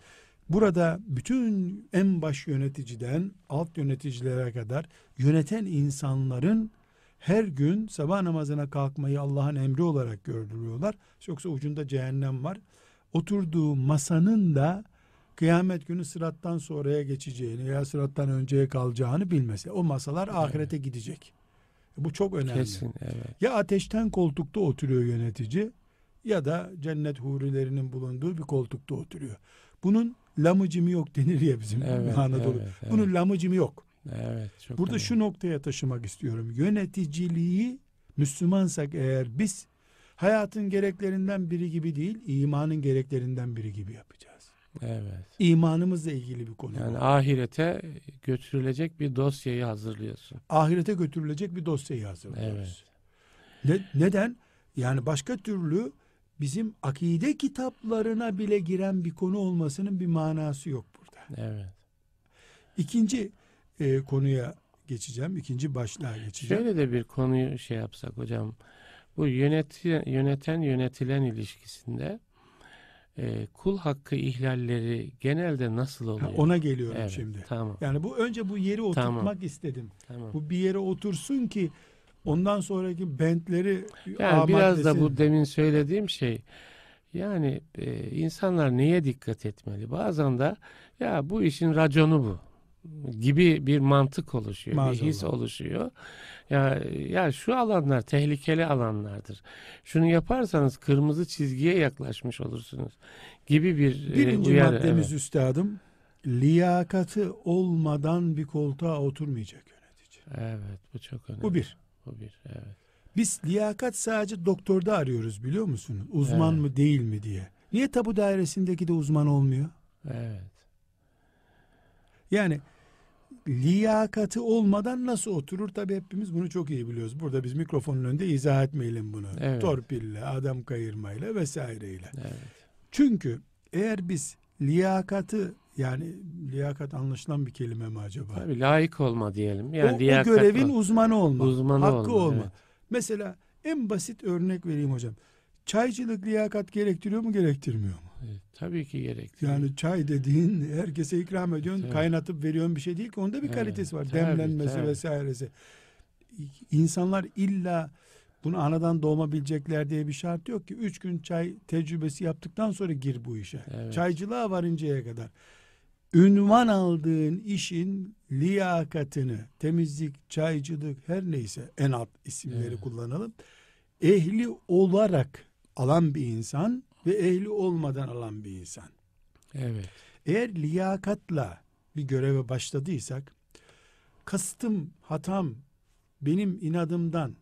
Burada bütün en baş yöneticiden alt yöneticilere kadar yöneten insanların her gün sabah namazına kalkmayı Allah'ın emri olarak gördürüyorlar. Yoksa ucunda cehennem var. Oturduğu masanın da kıyamet günü sırattan sonraya geçeceğini veya sırattan önceye kalacağını bilmesi. O masalar ahirete gidecek. Bu çok önemli. Kesin. Evet. Ya ateşten koltukta oturuyor yönetici ya da cennet hurilerinin bulunduğu bir koltukta oturuyor. Bunun lamıcımı yok denir ya bizim Evet, (laughs) Anadolu. evet, evet. Bunun lamıcımı yok. Evet. Çok Burada önemli. şu noktaya taşımak istiyorum. Yöneticiliği Müslümansak eğer biz hayatın gereklerinden biri gibi değil, imanın gereklerinden biri gibi yapacağız. Evet. İmanımızla ilgili bir konu. bu. Yani ahirete götürülecek bir dosyayı hazırlıyorsun. Ahirete götürülecek bir dosyayı hazırlıyoruz. Ne, neden? Yani başka türlü bizim akide kitaplarına bile giren bir konu olmasının bir manası yok burada. Evet. İkinci e, konuya geçeceğim. ikinci başlığa geçeceğim. Şöyle de bir konuyu şey yapsak hocam. Bu yöneti, yöneten yönetilen ilişkisinde e, kul hakkı ihlalleri genelde nasıl oluyor? Ha, ona geliyorum Evet, şimdi. Tamam. Yani bu önce bu yeri oturtmak Tamam. istedim. Tamam. Bu bir yere otursun ki ondan sonraki bentleri Yani biraz da bu demin söylediğim şey yani e, insanlar neye dikkat etmeli? Bazen de ya bu işin raconu bu gibi bir mantık oluşuyor, Maazallah. bir his oluşuyor. Ya ya şu alanlar tehlikeli alanlardır. Şunu yaparsanız kırmızı çizgiye yaklaşmış olursunuz gibi bir e, Birinci uyarı. maddemiz evet. üstadım liyakatı olmadan bir koltuğa oturmayacak yönetici. Evet, bu çok önemli. Bu bir. Bu bir. Evet. Biz liyakat sadece doktorda arıyoruz biliyor musunuz? Uzman Evet. mı değil mi diye. Niye tabu dairesindeki de uzman olmuyor? Evet. Yani liyakatı olmadan nasıl oturur? Tabi hepimiz bunu çok iyi biliyoruz. Burada biz mikrofonun önünde izah etmeyelim bunu. Evet. Torpille, adam kayırmayla vesaireyle. Evet. Çünkü eğer biz liyakatı yani liyakat anlaşılan bir kelime mi acaba? Tabii layık olma diyelim. Yani o, o görevin ol- uzmanı olma. uzmanı hakkı olma, olma. evet. Mesela en basit örnek vereyim hocam. Çaycılık liyakat gerektiriyor mu gerektirmiyor mu? Evet, tabii ki gerektiriyor. Yani çay dediğin herkese ikram ediyorsun, Tabii. kaynatıp veriyorsun bir şey değil ki. Onda bir kalitesi var. tabii, Demlenmesi tabii. vesairesi. İnsanlar illa bunu anadan doğma bilecekler diye bir şart yok ki. Üç gün çay tecrübesi yaptıktan sonra gir bu işe. Evet. Çaycılığa varıncaya kadar. Ünvan aldığın işin liyakatını, temizlik, çaycılık her neyse en alt isimleri Evet. kullanalım. Ehli olarak alan bir insan ve ehli olmadan alan bir insan. Evet. Eğer liyakatla bir göreve başladıysak kastım, hatam benim inadımdan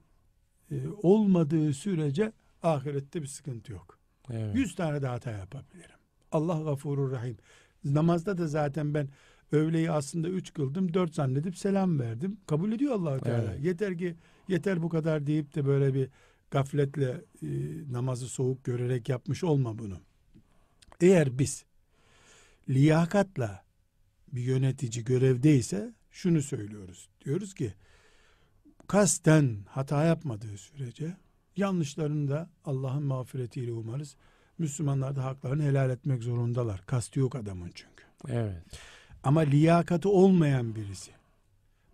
e, olmadığı sürece ahirette bir sıkıntı yok. Evet. Yüz tane de hata yapabilirim. Allah gafurur rahim. Namazda da zaten ben öğleyi aslında üç kıldım, dört zannedip selam verdim. Kabul ediyor allah Teala. Evet. Yeter ki yeter bu kadar deyip de böyle bir gafletle e, namazı soğuk görerek yapmış olma bunu. Eğer biz liyakatla bir yönetici görevdeyse şunu söylüyoruz. Diyoruz ki kasten hata yapmadığı sürece yanlışlarını da Allah'ın mağfiretiyle umarız. Müslümanlar da haklarını helal etmek zorundalar. Kastı yok adamın çünkü. Evet. Ama liyakatı olmayan birisi.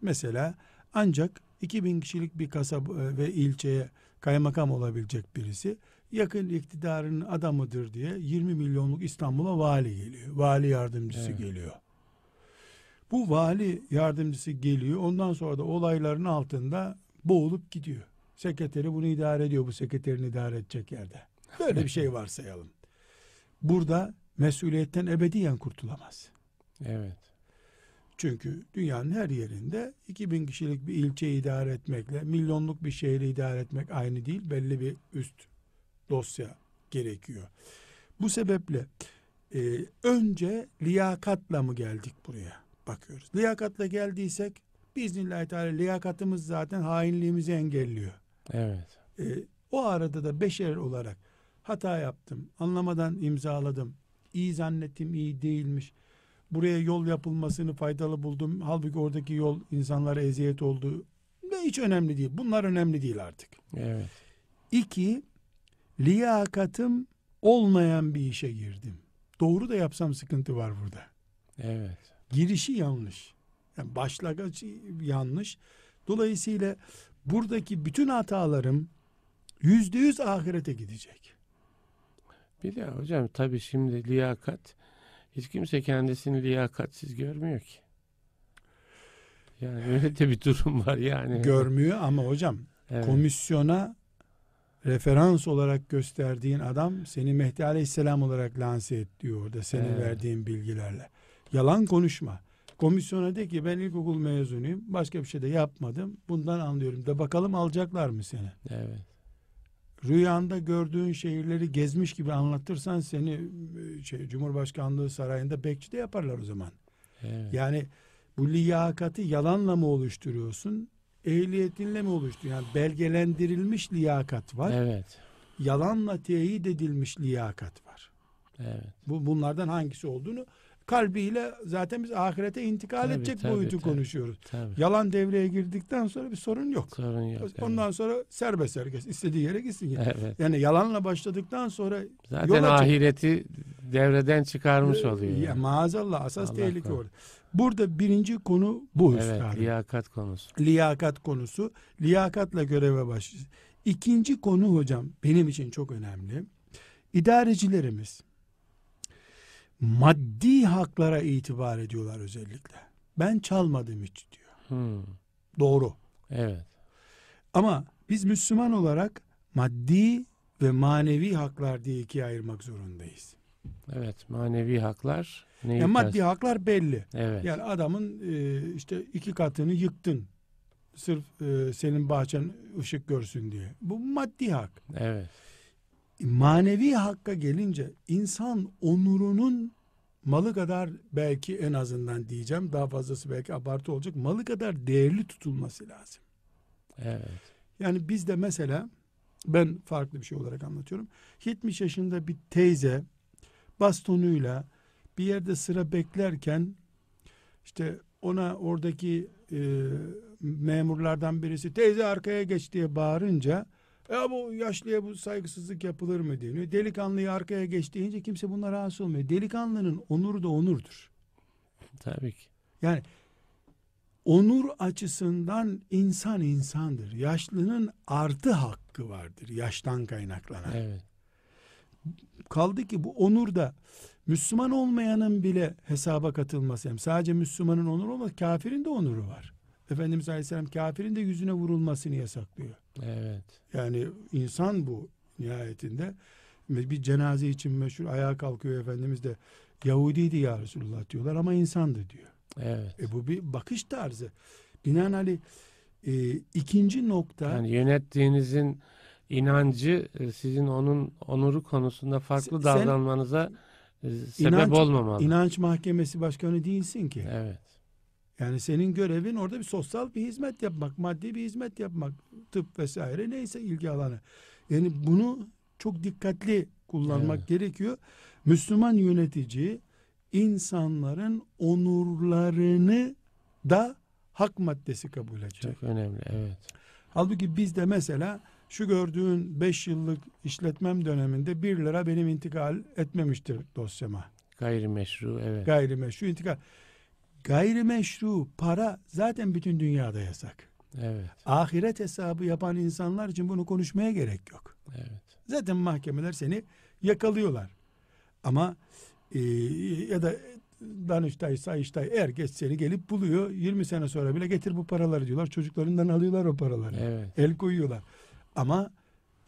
Mesela ancak 2000 kişilik bir kasaba e, ve ilçeye kaymakam olabilecek birisi yakın iktidarın adamıdır diye 20 milyonluk İstanbul'a vali geliyor. Vali yardımcısı Evet. geliyor. Bu vali yardımcısı geliyor. Ondan sonra da olayların altında boğulup gidiyor. Sekreteri bunu idare ediyor. Bu sekreterin idare edecek yerde. Böyle bir şey varsayalım. Burada mesuliyetten ebediyen kurtulamaz. Evet. Çünkü dünyanın her yerinde 2000 kişilik bir ilçeyi idare etmekle milyonluk bir şehri idare etmek aynı değil. Belli bir üst dosya gerekiyor. Bu sebeple e, önce liyakatla mı geldik buraya? Bakıyoruz. Liyakatla geldiysek biiznillahü teala liyakatımız zaten hainliğimizi engelliyor. Evet. E, o arada da beşer olarak hata yaptım, anlamadan imzaladım, iyi zannettim, iyi değilmiş. Buraya yol yapılmasını faydalı buldum. Halbuki oradaki yol insanlara eziyet oldu. Ve hiç önemli değil. Bunlar önemli değil artık. Evet. İki, liyakatım olmayan bir işe girdim. Doğru da yapsam sıkıntı var burada. Evet. Girişi yanlış. Yani başlangıç yanlış. Dolayısıyla buradaki bütün hatalarım yüzde yüz ahirete gidecek. Bir de hocam tabii şimdi liyakat hiç kimse kendisini liyakatsiz görmüyor ki. Yani öyle de bir durum var yani. Görmüyor ama hocam Evet. komisyona referans olarak gösterdiğin adam seni Mehdi Aleyhisselam olarak lanse et diyor orada senin Evet. verdiğin bilgilerle. Yalan konuşma. Komisyona de ki ben ilkokul mezunuyum. Başka bir şey de yapmadım. Bundan anlıyorum. De bakalım alacaklar mı seni? Evet. Rüyanda gördüğün şehirleri gezmiş gibi anlatırsan seni e, şey, Cumhurbaşkanlığı sarayında bekçi de yaparlar o zaman. Evet. Yani bu liyakati yalanla mı oluşturuyorsun? Ehliyetinle mi oluşturuyorsun? Yani belgelendirilmiş liyakat var. Evet. Yalanla teyit edilmiş liyakat var. Evet. Bu bunlardan hangisi olduğunu kalbiyle zaten biz ahirete intikal Tabii, edecek tabii, boyutu tabii. konuşuyoruz. Tabii. Yalan devreye girdikten sonra bir sorun yok. Sorun yok. evet. Ondan sonra serbest herkes istediği yere gitsin. Evet. Yani yalanla başladıktan sonra Zaten ahireti devreden çıkarmış oluyor. ya, yani. maazallah asas Allah tehlike korusun. orada. Burada birinci konu bu Evet, üstadım. liyakat konusu. liyakat konusu. Liyakatla göreve başlıyoruz. İkinci konu hocam benim için çok önemli. İdarecilerimiz maddi haklara itibar ediyorlar özellikle. Ben çalmadım hiç diyor. Hmm, Doğru. Evet. Ama biz Müslüman olarak maddi ve manevi haklar diye ikiye ayırmak zorundayız. Evet. Manevi haklar. Neyi Yani maddi haklar belli. Evet. Yani adamın e, işte iki katını yıktın. Sırf e, senin bahçen ışık görsün diye. Bu maddi hak. Evet. Manevi hakka gelince insan onurunun malı kadar belki en azından diyeceğim daha fazlası belki abartı olacak malı kadar değerli tutulması lazım. Evet. Yani bizde mesela ben farklı bir şey olarak anlatıyorum. 70 yaşında bir teyze bastonuyla bir yerde sıra beklerken işte ona oradaki e, memurlardan birisi teyze arkaya geç diye bağırınca ya bu yaşlıya bu saygısızlık yapılır mı deniyor. Delikanlıyı arkaya geç deyince kimse buna rahatsız olmuyor. Delikanlının onuru da onurdur. Tabii ki. Yani onur açısından insan insandır. Yaşlının artı hakkı vardır yaştan kaynaklanan. Evet. Kaldı ki bu onur da Müslüman olmayanın bile hesaba katılması. Yani sadece Müslümanın onuru olmaz, kafirin de onuru var. Efendimiz Aleyhisselam kafirin de yüzüne vurulmasını yasaklıyor. Evet. Yani insan bu nihayetinde. Bir cenaze için meşhur ayağa kalkıyor Efendimiz de Yahudiydi ya Resulullah diyorlar ama insandı diyor. Evet. E bu bir bakış tarzı. Binaenaleyh e, ikinci nokta Yani yönettiğinizin inancı e, sizin onun onuru konusunda farklı Se- sen- davranmanıza e, sebep İnanç- olmamalı. inanç mahkemesi başkanı değilsin ki. Evet. Yani senin görevin orada bir sosyal bir hizmet yapmak, maddi bir hizmet yapmak, tıp vesaire neyse ilgi alanı. Yani bunu çok dikkatli kullanmak Evet. gerekiyor. Müslüman yönetici insanların onurlarını da hak maddesi kabul edecek. Çok önemli. Evet. Halbuki bizde mesela şu gördüğün 5 yıllık işletmem döneminde 1 lira benim intikal etmemiştir dosyama. Gayrimeşru. Evet. Gayrimeşru intikal. Gayrimeşru para zaten bütün dünyada yasak. Evet. Ahiret hesabı yapan insanlar için bunu konuşmaya gerek yok. Evet. Zaten mahkemeler seni yakalıyorlar. Ama e, ya da Danıştay, Sayıştay herkes seni gelip buluyor. 20 sene sonra bile getir bu paraları diyorlar. Çocuklarından alıyorlar o paraları. Evet. El koyuyorlar. Ama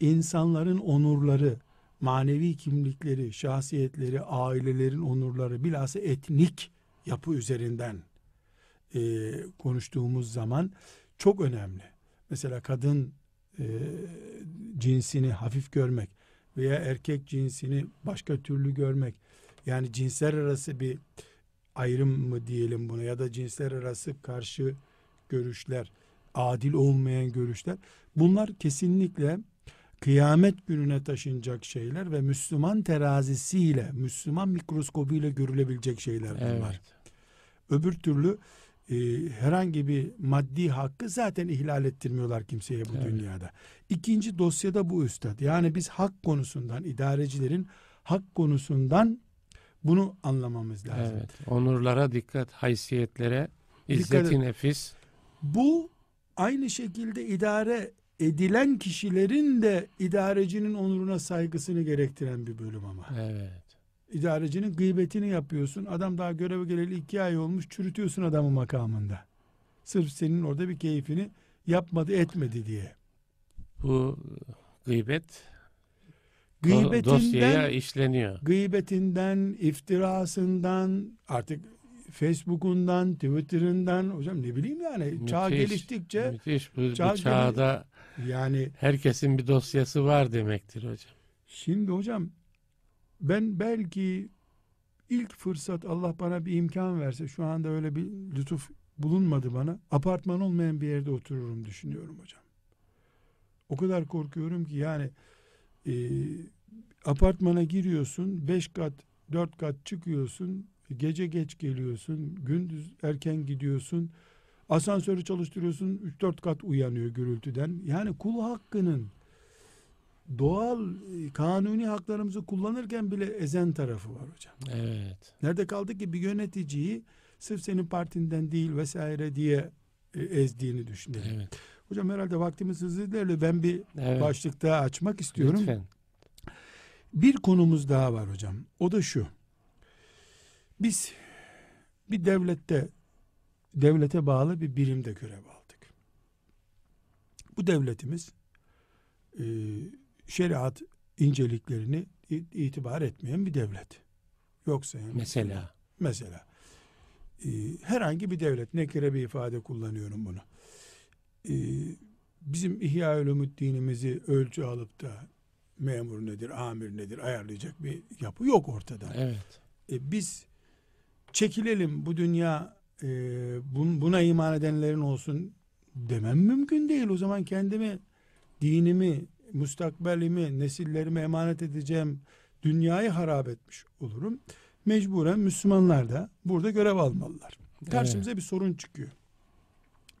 insanların onurları, manevi kimlikleri, şahsiyetleri, ailelerin onurları, bilhassa etnik yapı üzerinden e, konuştuğumuz zaman çok önemli. Mesela kadın e, cinsini hafif görmek veya erkek cinsini başka türlü görmek, yani cinsler arası bir ayrım mı diyelim buna ya da cinsler arası karşı görüşler, adil olmayan görüşler, bunlar kesinlikle kıyamet gününe taşınacak şeyler ve Müslüman terazisiyle, Müslüman mikroskobuyla görülebilecek şeyler bunlar. Öbür türlü e, herhangi bir maddi hakkı zaten ihlal ettirmiyorlar kimseye bu Evet. dünyada. İkinci dosyada bu üstad. Yani biz hak konusundan, idarecilerin hak konusundan bunu anlamamız lazım. Evet. Onurlara dikkat, haysiyetlere, izzeti et. nefis. Bu aynı şekilde idare edilen kişilerin de idarecinin onuruna saygısını gerektiren bir bölüm ama. Evet. İdarecinin gıybetini yapıyorsun. Adam daha göreve geleli iki ay olmuş. Çürütüyorsun adamı makamında. Sırf senin orada bir keyfini yapmadı etmedi diye. Bu gıybet do- Gıybetinden, dosyaya işleniyor. gıybetinden, iftirasından, artık Facebook'undan, Twitter'ından, hocam ne bileyim yani çağ Müthiş, geliştikçe Müthiş. Bu, çağ bu çağda yani herkesin bir dosyası var demektir hocam. Şimdi hocam ben belki ilk fırsat Allah bana bir imkan verse şu anda öyle bir lütuf bulunmadı bana. Apartman olmayan bir yerde otururum düşünüyorum hocam. O kadar korkuyorum ki yani e, apartmana giriyorsun 5 kat 4 kat çıkıyorsun Gece geç geliyorsun, gündüz erken gidiyorsun. Asansörü çalıştırıyorsun, 3-4 kat uyanıyor gürültüden. Yani kul hakkının doğal e, kanuni haklarımızı kullanırken bile ezen tarafı var hocam. Evet. Nerede kaldı ki bir yöneticiyi sırf senin partinden değil vesaire diye e, ezdiğini düşünelim. Evet. Hocam herhalde vaktimiz hızlı ilerliyor. Ben bir Evet. başlık daha açmak istiyorum. Lütfen. Bir konumuz daha var hocam. O da şu. Biz bir devlette devlete bağlı bir birimde görev aldık. Bu devletimiz e, şeriat inceliklerini itibar etmeyen bir devlet. Yoksa yani Mesela. Mesela e, herhangi bir devlet nekire bir ifade kullanıyorum bunu. E, bizim İhya dinimizi ölçü alıp da memur nedir, amir nedir ayarlayacak bir yapı yok ortada. Evet. E, biz çekilelim bu dünya e, bun- buna iman edenlerin olsun demem mümkün değil. O zaman kendimi, dinimi, mustakbelimi, nesillerime emanet edeceğim dünyayı harap etmiş olurum. Mecburen Müslümanlar da burada görev almalılar. Karşımıza bir sorun çıkıyor.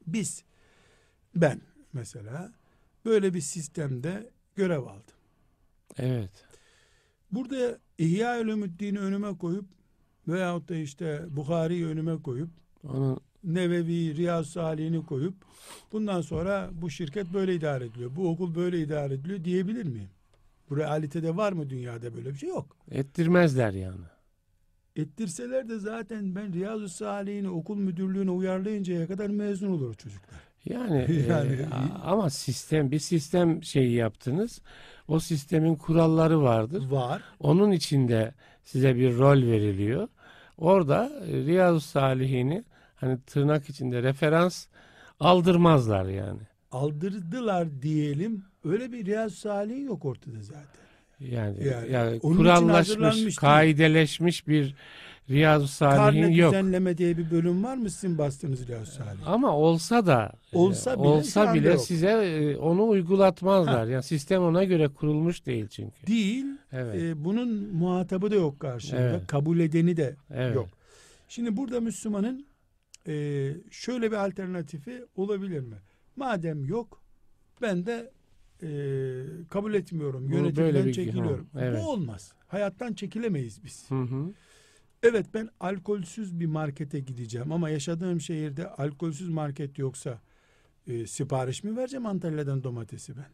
Biz, ben mesela böyle bir sistemde görev aldım. Evet. Burada İhya Ulumuddin'i önüme koyup veyahut da işte Bukhari'yi önüme koyup Onun Nevevi, Riyaz Salih'ini koyup bundan sonra bu şirket böyle idare ediliyor. Bu okul böyle idare ediliyor diyebilir miyim? Bu realitede var mı dünyada böyle bir şey yok. ettirmezler yani. Ettirseler de zaten ben Riyazu Salih'ini okul müdürlüğüne uyarlayıncaya kadar mezun olur çocuklar. Yani, (laughs) e, Yani- a- ama sistem bir sistem şeyi yaptınız. O sistemin kuralları vardır. Var. Onun içinde size bir rol veriliyor. Orada e, Riyazu Salihini hani tırnak içinde referans aldırmazlar yani. Aldırdılar diyelim. Öyle bir Riyazu Salih yok ortada zaten. Yani, Yani yani kurallaşmış, kaideleşmiş bir Riyazu Salih'in Karne yok. düzenleme diye bir bölüm var mı sizin bastığınız Riyazu Salih? Ama olsa da e, Olsa bile olsa bile yok. size e, onu uygulatmazlar. Yani sistem ona göre kurulmuş değil çünkü. Değil. Evet. e, bunun muhatabı da yok karşında. Evet. Kabul edeni de evet. yok. Şimdi burada Müslümanın e, şöyle bir alternatifi olabilir mi? Madem yok ben de e, kabul etmiyorum. Bu Yönetimden bir- çekiliyorum. Ha, evet. Bu olmaz. Hayattan çekilemeyiz biz. Hı hı. Evet ben alkolsüz bir markete gideceğim ama yaşadığım şehirde alkolsüz market yoksa e, sipariş mi vereceğim Antalya'dan domatesi ben?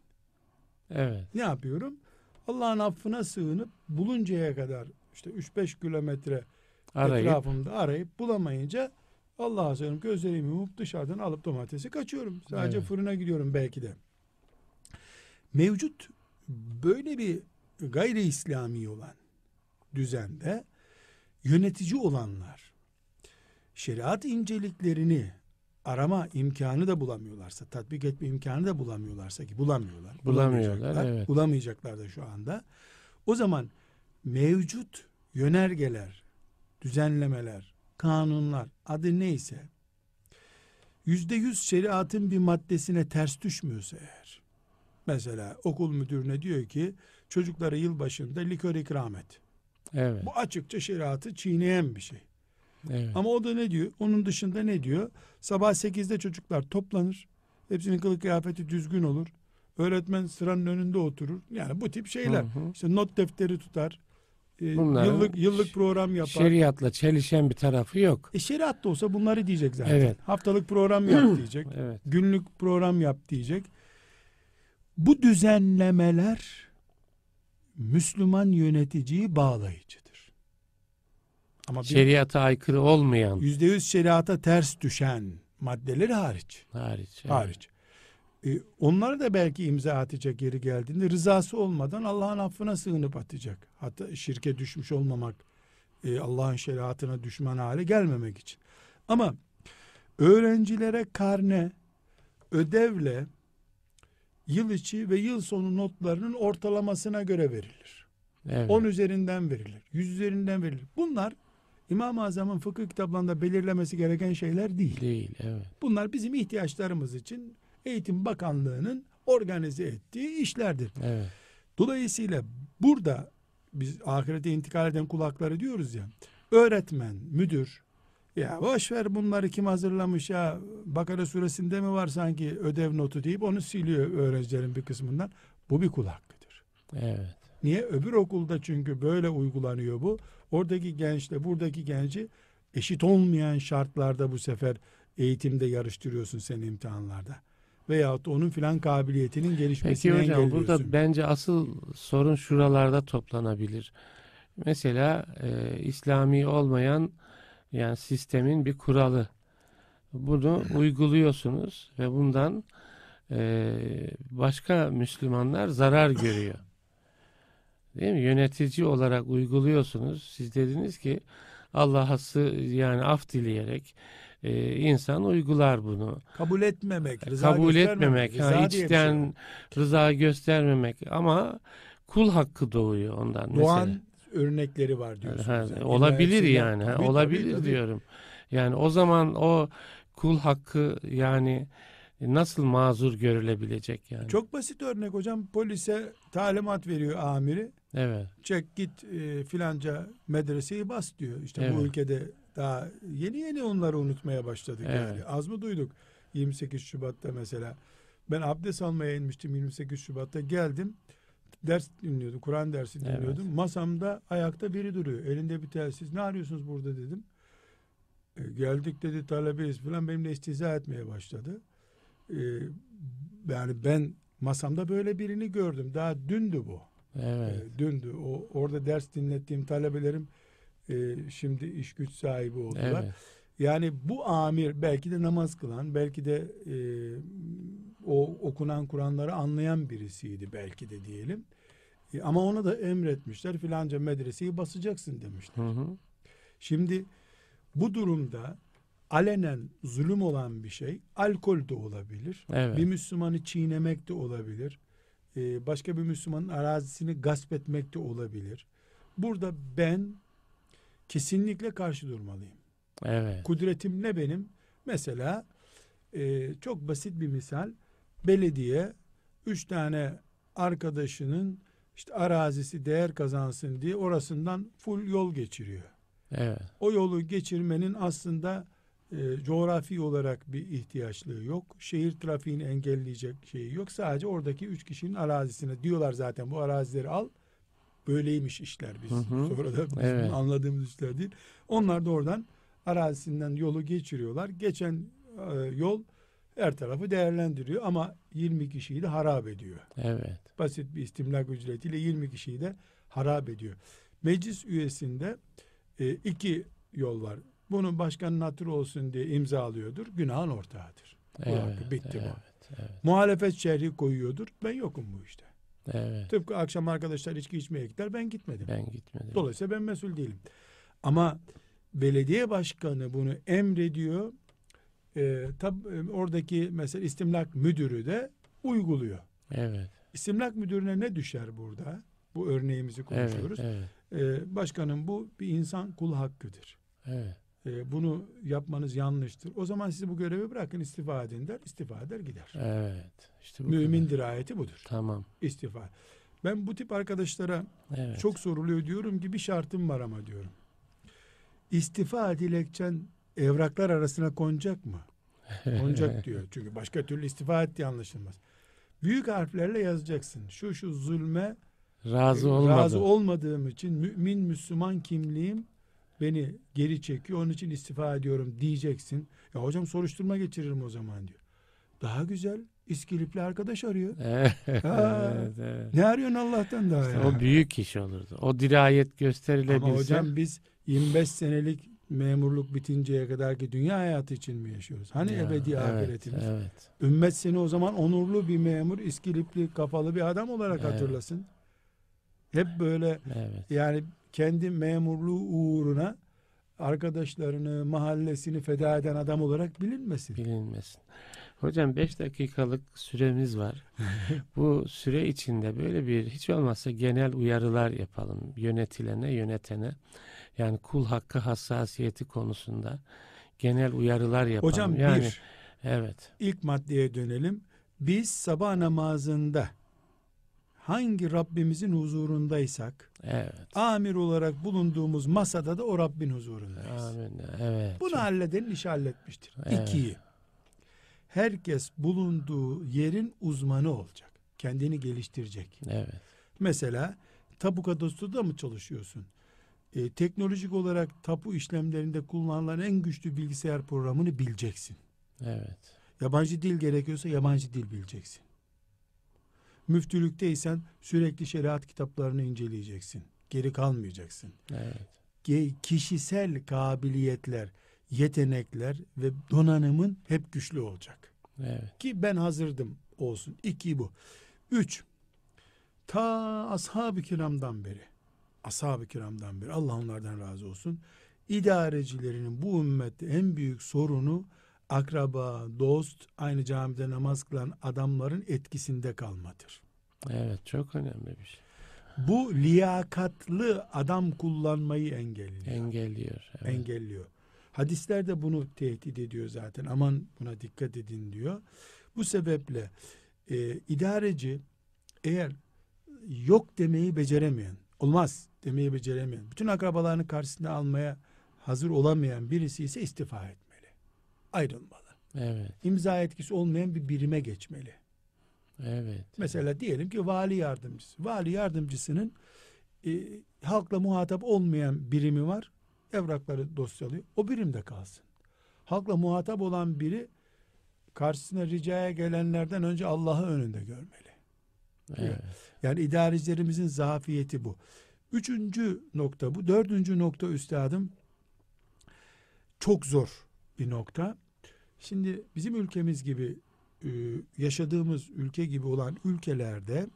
Evet. Ne yapıyorum? Allah'ın affına sığınıp buluncaya kadar işte 3-5 kilometre Arayıp etrafımda arayıp bulamayınca Allah'a sığınıp gözlerimi yumup dışarıdan alıp domatesi kaçıyorum. Sadece Evet. fırına gidiyorum belki de. Mevcut böyle bir gayri İslami olan düzende yönetici olanlar şeriat inceliklerini arama imkanı da bulamıyorlarsa, tatbik etme imkanı da bulamıyorlarsa ki bulamıyorlar. Bulamıyorlar, bulamayacaklar, evet. Bulamayacaklar da şu anda. O zaman mevcut yönergeler, düzenlemeler, kanunlar adı neyse yüzde yüz şeriatın bir maddesine ters düşmüyorsa eğer mesela okul müdürüne diyor ki çocuklara yılbaşında likör ikram et. evet. Bu açıkça şeriatı çiğneyen bir şey. evet. Ama o da ne diyor? Onun dışında ne diyor? Sabah 8'de çocuklar toplanır. Hepsinin kılık kıyafeti düzgün olur. Öğretmen sıranın önünde oturur. Yani bu tip şeyler. Hı hı. İşte not defteri tutar. Ee, Bunların yıllık yıllık program yapar. Şeriatla çelişen bir tarafı yok. E şeriat da olsa bunları diyecek zaten. Evet. Haftalık program yap (clears throat) diyecek. Evet. Günlük program yap diyecek. Bu düzenlemeler Müslüman yöneticiyi bağlayıcıdır. Ama Şeriata aykırı olmayan yüzde yüz şeriata ters düşen maddeleri hariç. hariç. evet. Hariç. E, onları da belki imza atacak yeri geldiğinde rızası olmadan Allah'ın affına sığınıp atacak. Hatta şirke düşmüş olmamak, e, Allah'ın şeriatına düşman hale gelmemek için. Ama öğrencilere karne, ödevle yıl içi ve yıl sonu notlarının ortalamasına göre verilir. Evet. 10 üzerinden verilir. 100 üzerinden verilir. Bunlar İmam-ı Azam'ın fıkıh kitaplarında belirlemesi gereken şeyler değil. Değil. Evet. Bunlar bizim ihtiyaçlarımız için Eğitim Bakanlığı'nın organize ettiği işlerdir. Evet. Dolayısıyla burada biz ahirete intikal eden kulakları diyoruz ya. öğretmen, müdür ya boş ver bunları kim hazırlamış ya Bakara suresinde mi var sanki ödev notu deyip onu siliyor öğrencilerin bir kısmından. Bu bir kul hakkıdır. Evet. Niye? Öbür okulda çünkü böyle uygulanıyor bu. Oradaki gençle buradaki genci eşit olmayan şartlarda bu sefer eğitimde yarıştırıyorsun sen imtihanlarda. Veyahut onun filan kabiliyetinin gelişmesini Peki hocam burada bence asıl sorun şuralarda toplanabilir. Mesela e, İslami olmayan yani sistemin bir kuralı. Bunu uyguluyorsunuz ve bundan e, başka Müslümanlar zarar görüyor. Değil mi? Yönetici olarak uyguluyorsunuz. Siz dediniz ki Allah'ası yani af dileyerek e, insan uygular bunu. kabul etmemek, rıza kabul etmemek, rıza ha, şey içten var. rıza göstermemek ama kul hakkı doğuyor ondan Doğan mesela. örnekleri var diyorsunuz. Ha, yani. olabilir yani, Tabii, olabilir tabii, tabii. diyorum. Yani o zaman o kul hakkı yani nasıl mazur görülebilecek yani? Çok basit örnek hocam. Polise talimat veriyor amiri. Evet. Çek git e, filanca medreseyi bas diyor. İşte bu Evet. ülkede daha yeni yeni onları unutmaya başladık Evet. yani. Az mı duyduk 28 Şubat'ta mesela. Ben abdest almaya inmiştim 28 Şubat'ta geldim. Ders dinliyordum. Kur'an dersi Evet. dinliyordum. Masamda ayakta biri duruyor. Elinde bir telsiz. Ne arıyorsunuz burada dedim. E, geldik dedi talebeyiz falan benimle istihza etmeye başladı. E, yani ben masamda böyle birini gördüm. Daha dündü bu. Evet. E, dündü. O orada ders dinlettiğim talebelerim e, şimdi iş güç sahibi oldular. Evet. Yani bu amir belki de namaz kılan, belki de e, o okunan Kur'anları anlayan birisiydi belki de diyelim. E, ama ona da emretmişler filanca medreseyi basacaksın demişler. Hı hı. Şimdi bu durumda alenen zulüm olan bir şey alkol de olabilir. Evet. Bir Müslümanı çiğnemek de olabilir. Ee, başka bir Müslümanın arazisini gasp etmek de olabilir. Burada ben kesinlikle karşı durmalıyım. Evet. Kudretim ne benim? Mesela e, çok basit bir misal. Belediye üç tane arkadaşının işte arazisi değer kazansın diye orasından full yol geçiriyor. Evet. O yolu geçirmenin aslında e, coğrafi olarak bir ihtiyaçlığı yok. Şehir trafiğini engelleyecek şeyi yok. Sadece oradaki üç kişinin arazisine diyorlar zaten bu arazileri al. Böyleymiş işler biz. Hı hı. Sonra da bizim Evet. anladığımız işler değil. Onlar da oradan arazisinden yolu geçiriyorlar. Geçen e, yol her tarafı değerlendiriyor ama 20 kişiyi de harap ediyor Evet. basit bir istimlak ücretiyle 20 kişiyi de harap ediyor. Meclis üyesinde e, iki yol var. Bunun başkanın hatırı olsun diye imzalıyordur. Günahın ortağıdır. Bu Evet. hakkı, bitti bu. evet. Evet. Muhalefet şerhi koyuyordur. Ben yokum bu işte. Evet. Tıpkı akşam arkadaşlar içki içmeye gider. Ben gitmedim. Ben gitmedim. Dolayısıyla ben mesul değilim. Ama belediye başkanı bunu emrediyor. E, tab, e, oradaki mesela istimlak müdürü de uyguluyor. Evet. İstimlak müdürüne ne düşer burada? Bu örneğimizi Evet. konuşuyoruz. Evet. Ee, başkanım bu bir insan kul hakkıdır. Evet. Ee, bunu yapmanız yanlıştır. O zaman sizi bu görevi bırakın istifa edin der. İstifa eder gider. Evet. İşte bu Mümin kadar. dirayeti budur. Tamam. İstifa. Ben bu tip arkadaşlara Evet. çok soruluyor diyorum ki bir şartım var ama diyorum. İstifa dilekçen evraklar arasına konacak mı? (laughs) Konacak diyor. Çünkü başka türlü istifa etti anlaşılmaz. Büyük harflerle yazacaksın. Şu şu zulme razı e, olmadı. razı olmadığım için mümin Müslüman kimliğim beni geri çekiyor. Onun için istifa ediyorum diyeceksin. Ya hocam soruşturma geçiririm o zaman diyor. Daha güzel İskilipli arkadaş arıyor. (laughs) Evet. Ha. evet, evet. Ne arıyorsun Allah'tan daha İşte ya? o büyük iş olurdu. O dirayet gösterilebilse. Ama hocam biz 25 senelik memurluk bitinceye kadar ki dünya hayatı için mi yaşıyoruz? Hani Ya, ebedi evet, ahiretimiz? Evet. Ümmet seni o zaman onurlu bir memur, iskilipli kafalı bir adam olarak Evet. hatırlasın. Hep böyle Evet. Yani kendi memurluğu uğruna arkadaşlarını, mahallesini feda eden adam olarak bilinmesin. Bilinmesin. Hocam 5 dakikalık süremiz var. (laughs) Bu süre içinde böyle bir hiç olmazsa genel uyarılar yapalım yönetilene, yönetene. Yani kul hakkı hassasiyeti konusunda genel uyarılar yapalım. Hocam yani bir, evet. ilk maddeye dönelim. Biz sabah namazında hangi Rabbimizin huzurundaysak Evet. Amir olarak bulunduğumuz masada da o Rabbin huzurundayız. Amin. Evet. Bunu halledenin işi halletmiştir. Evet. İkiyi, herkes bulunduğu yerin uzmanı olacak. Kendini geliştirecek. Evet. Mesela tapu kadastroda mı çalışıyorsun? Ee, teknolojik olarak tapu işlemlerinde kullanılan en güçlü bilgisayar programını bileceksin. Evet. Yabancı dil gerekiyorsa yabancı dil bileceksin. Müftülükteysen sürekli şeriat kitaplarını inceleyeceksin. Geri kalmayacaksın. Evet. Kişisel kabiliyetler, yetenekler ve donanımın hep güçlü olacak. Evet. Ki ben hazırdım olsun. İki bu. Üç, ta ashab-ı kiramdan beri, ashab-ı kiramdan beri, Allah onlardan razı olsun, idarecilerinin bu ümmette en büyük sorunu akraba, dost, aynı camide namaz kılan adamların etkisinde kalmadır. Evet. Çok önemli bir şey. Bu liyakatlı adam kullanmayı engelliyor. Engelliyor. Evet. engelliyor. Hadisler de bunu tehdit ediyor zaten. Aman buna dikkat edin diyor. Bu sebeple e, idareci eğer yok demeyi beceremeyen, olmaz demeyi beceremeyen, bütün akrabalarını karşısına almaya hazır olamayan birisi ise istifa etmeli. Ayrılmalı. Evet. İmza etkisi olmayan bir birime geçmeli. Evet. Mesela diyelim ki vali yardımcısı. Vali yardımcısının e, halkla muhatap olmayan birimi var. Evrakları dosyalıyor. O birimde kalsın. Halkla muhatap olan biri karşısına ricaya gelenlerden önce Allah'ı önünde görmeli. Evet. Yani idarecilerimizin zafiyeti bu. Üçüncü nokta bu. Dördüncü nokta üstadım çok zor bir nokta. Şimdi bizim ülkemiz gibi e, yaşadığımız ülke gibi olan ülkelerde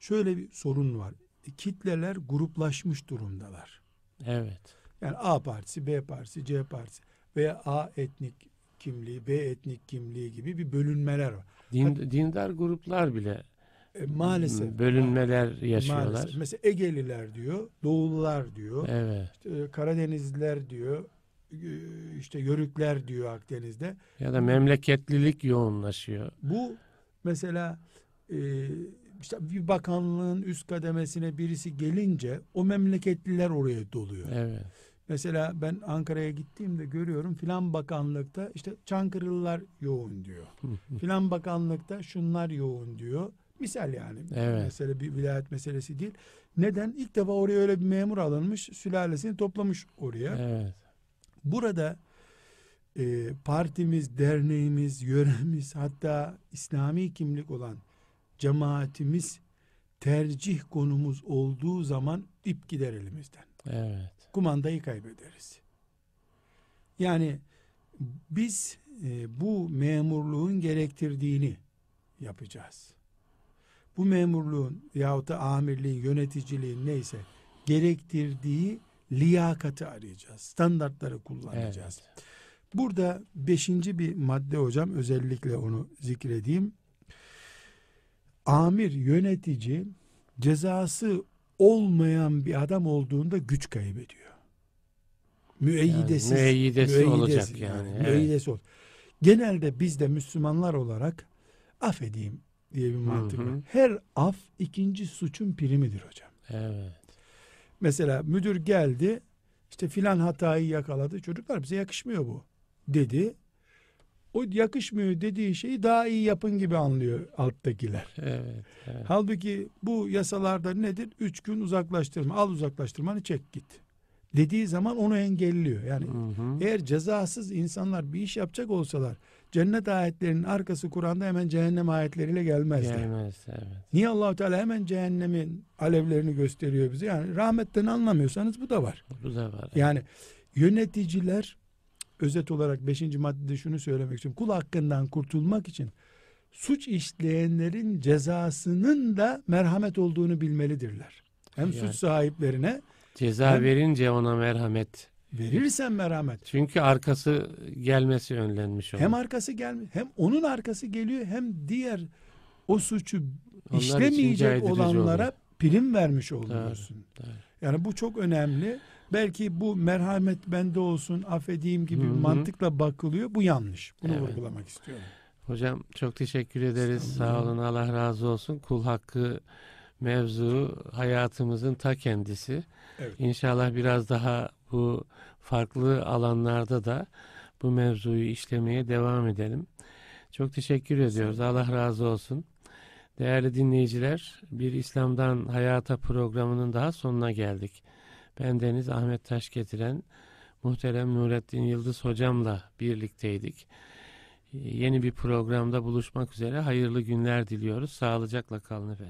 şöyle bir sorun var. Kitleler gruplaşmış durumdalar. Evet. Yani A partisi, B partisi, C partisi veya A etnik kimliği, B etnik kimliği gibi bir bölünmeler var. Din, dindar gruplar bile E, maalesef. bölünmeler yaşıyorlar. Maalesef. Mesela Egeliler diyor, Doğulular diyor. Evet. İşte Karadenizliler diyor, işte Yörükler diyor Akdeniz'de. Ya da memleketlilik yoğunlaşıyor. Bu mesela e, işte bir bakanlığın üst kademesine birisi gelince o memleketliler oraya doluyor. Evet. Mesela ben Ankara'ya gittiğimde görüyorum filan bakanlıkta işte Çankırılılar yoğun diyor. filan bakanlıkta şunlar yoğun diyor. Misal yani. Evet. Mesele bir vilayet meselesi değil. Neden? İlk defa oraya öyle bir memur alınmış, sülalesini toplamış oraya. Evet. Burada e, partimiz, derneğimiz, yöremiz hatta İslami kimlik olan cemaatimiz tercih konumuz olduğu zaman ip gider elimizden. Evet. Kumandayı kaybederiz. Yani biz e, bu memurluğun gerektirdiğini yapacağız. Bu memurluğun yahut da amirliğin, yöneticiliğin neyse gerektirdiği liyakati arayacağız. Standartları kullanacağız. Evet. Burada beşinci bir madde hocam özellikle onu zikredeyim. Amir, yönetici cezası olmayan bir adam olduğunda güç kaybediyor. Müeyyidesiz. Yani müeyyidesi müeyyidesiz olacak yani, evet. Müeyyidesi ol. Genelde biz de Müslümanlar olarak affedeyim diye bir mantık var. Her af ikinci suçun primidir hocam. Evet. Mesela müdür geldi işte filan hatayı yakaladı. Çocuklar bize yakışmıyor bu dedi. O yakışmıyor dediği şeyi daha iyi yapın gibi anlıyor alttakiler. Evet. evet. Halbuki bu yasalarda nedir? Üç gün uzaklaştırma. Al uzaklaştırmanı çek git. Dediği zaman onu engelliyor. Yani Hı hı. eğer cezasız insanlar bir iş yapacak olsalar cennet ayetlerinin arkası Kur'an'da hemen cehennem ayetleriyle gelmezler. Gelmez. Evet. Niye Allahu Teala hemen cehennemin alevlerini gösteriyor bize? Yani rahmetten anlamıyorsanız bu da var. Bu da var. Yani yöneticiler özet olarak 5. maddede şunu söylemek istiyorum. Kul hakkından kurtulmak için suç işleyenlerin cezasının da merhamet olduğunu bilmelidirler. Hem Yani- suç sahiplerine Ceza Hem- verince ona merhamet. Verirsen merhamet. Çünkü arkası gelmesi önlenmiş onun. Hem arkası gelmiyor hem onun arkası geliyor hem diğer o suçu Onlar işlemeyecek olanlara oluyor. prim vermiş oluyorsun. Doğru. Yani bu çok önemli. Belki bu merhamet bende olsun, affedeyim gibi Hı bir hı. mantıkla bakılıyor. Bu yanlış. Bunu Evet. vurgulamak istiyorum. Hocam çok teşekkür ederiz. Sağ olun. Allah razı olsun. Kul hakkı mevzu hayatımızın ta kendisi. Evet. İnşallah biraz daha bu farklı alanlarda da bu mevzuyu işlemeye devam edelim. Çok teşekkür ediyoruz. Allah razı olsun. Değerli dinleyiciler, bir İslam'dan Hayata programının daha sonuna geldik. Ben Deniz Ahmet Taş getiren muhterem Nurettin Yıldız hocamla birlikteydik. Yeni bir programda buluşmak üzere hayırlı günler diliyoruz. Sağlıcakla kalın efendim.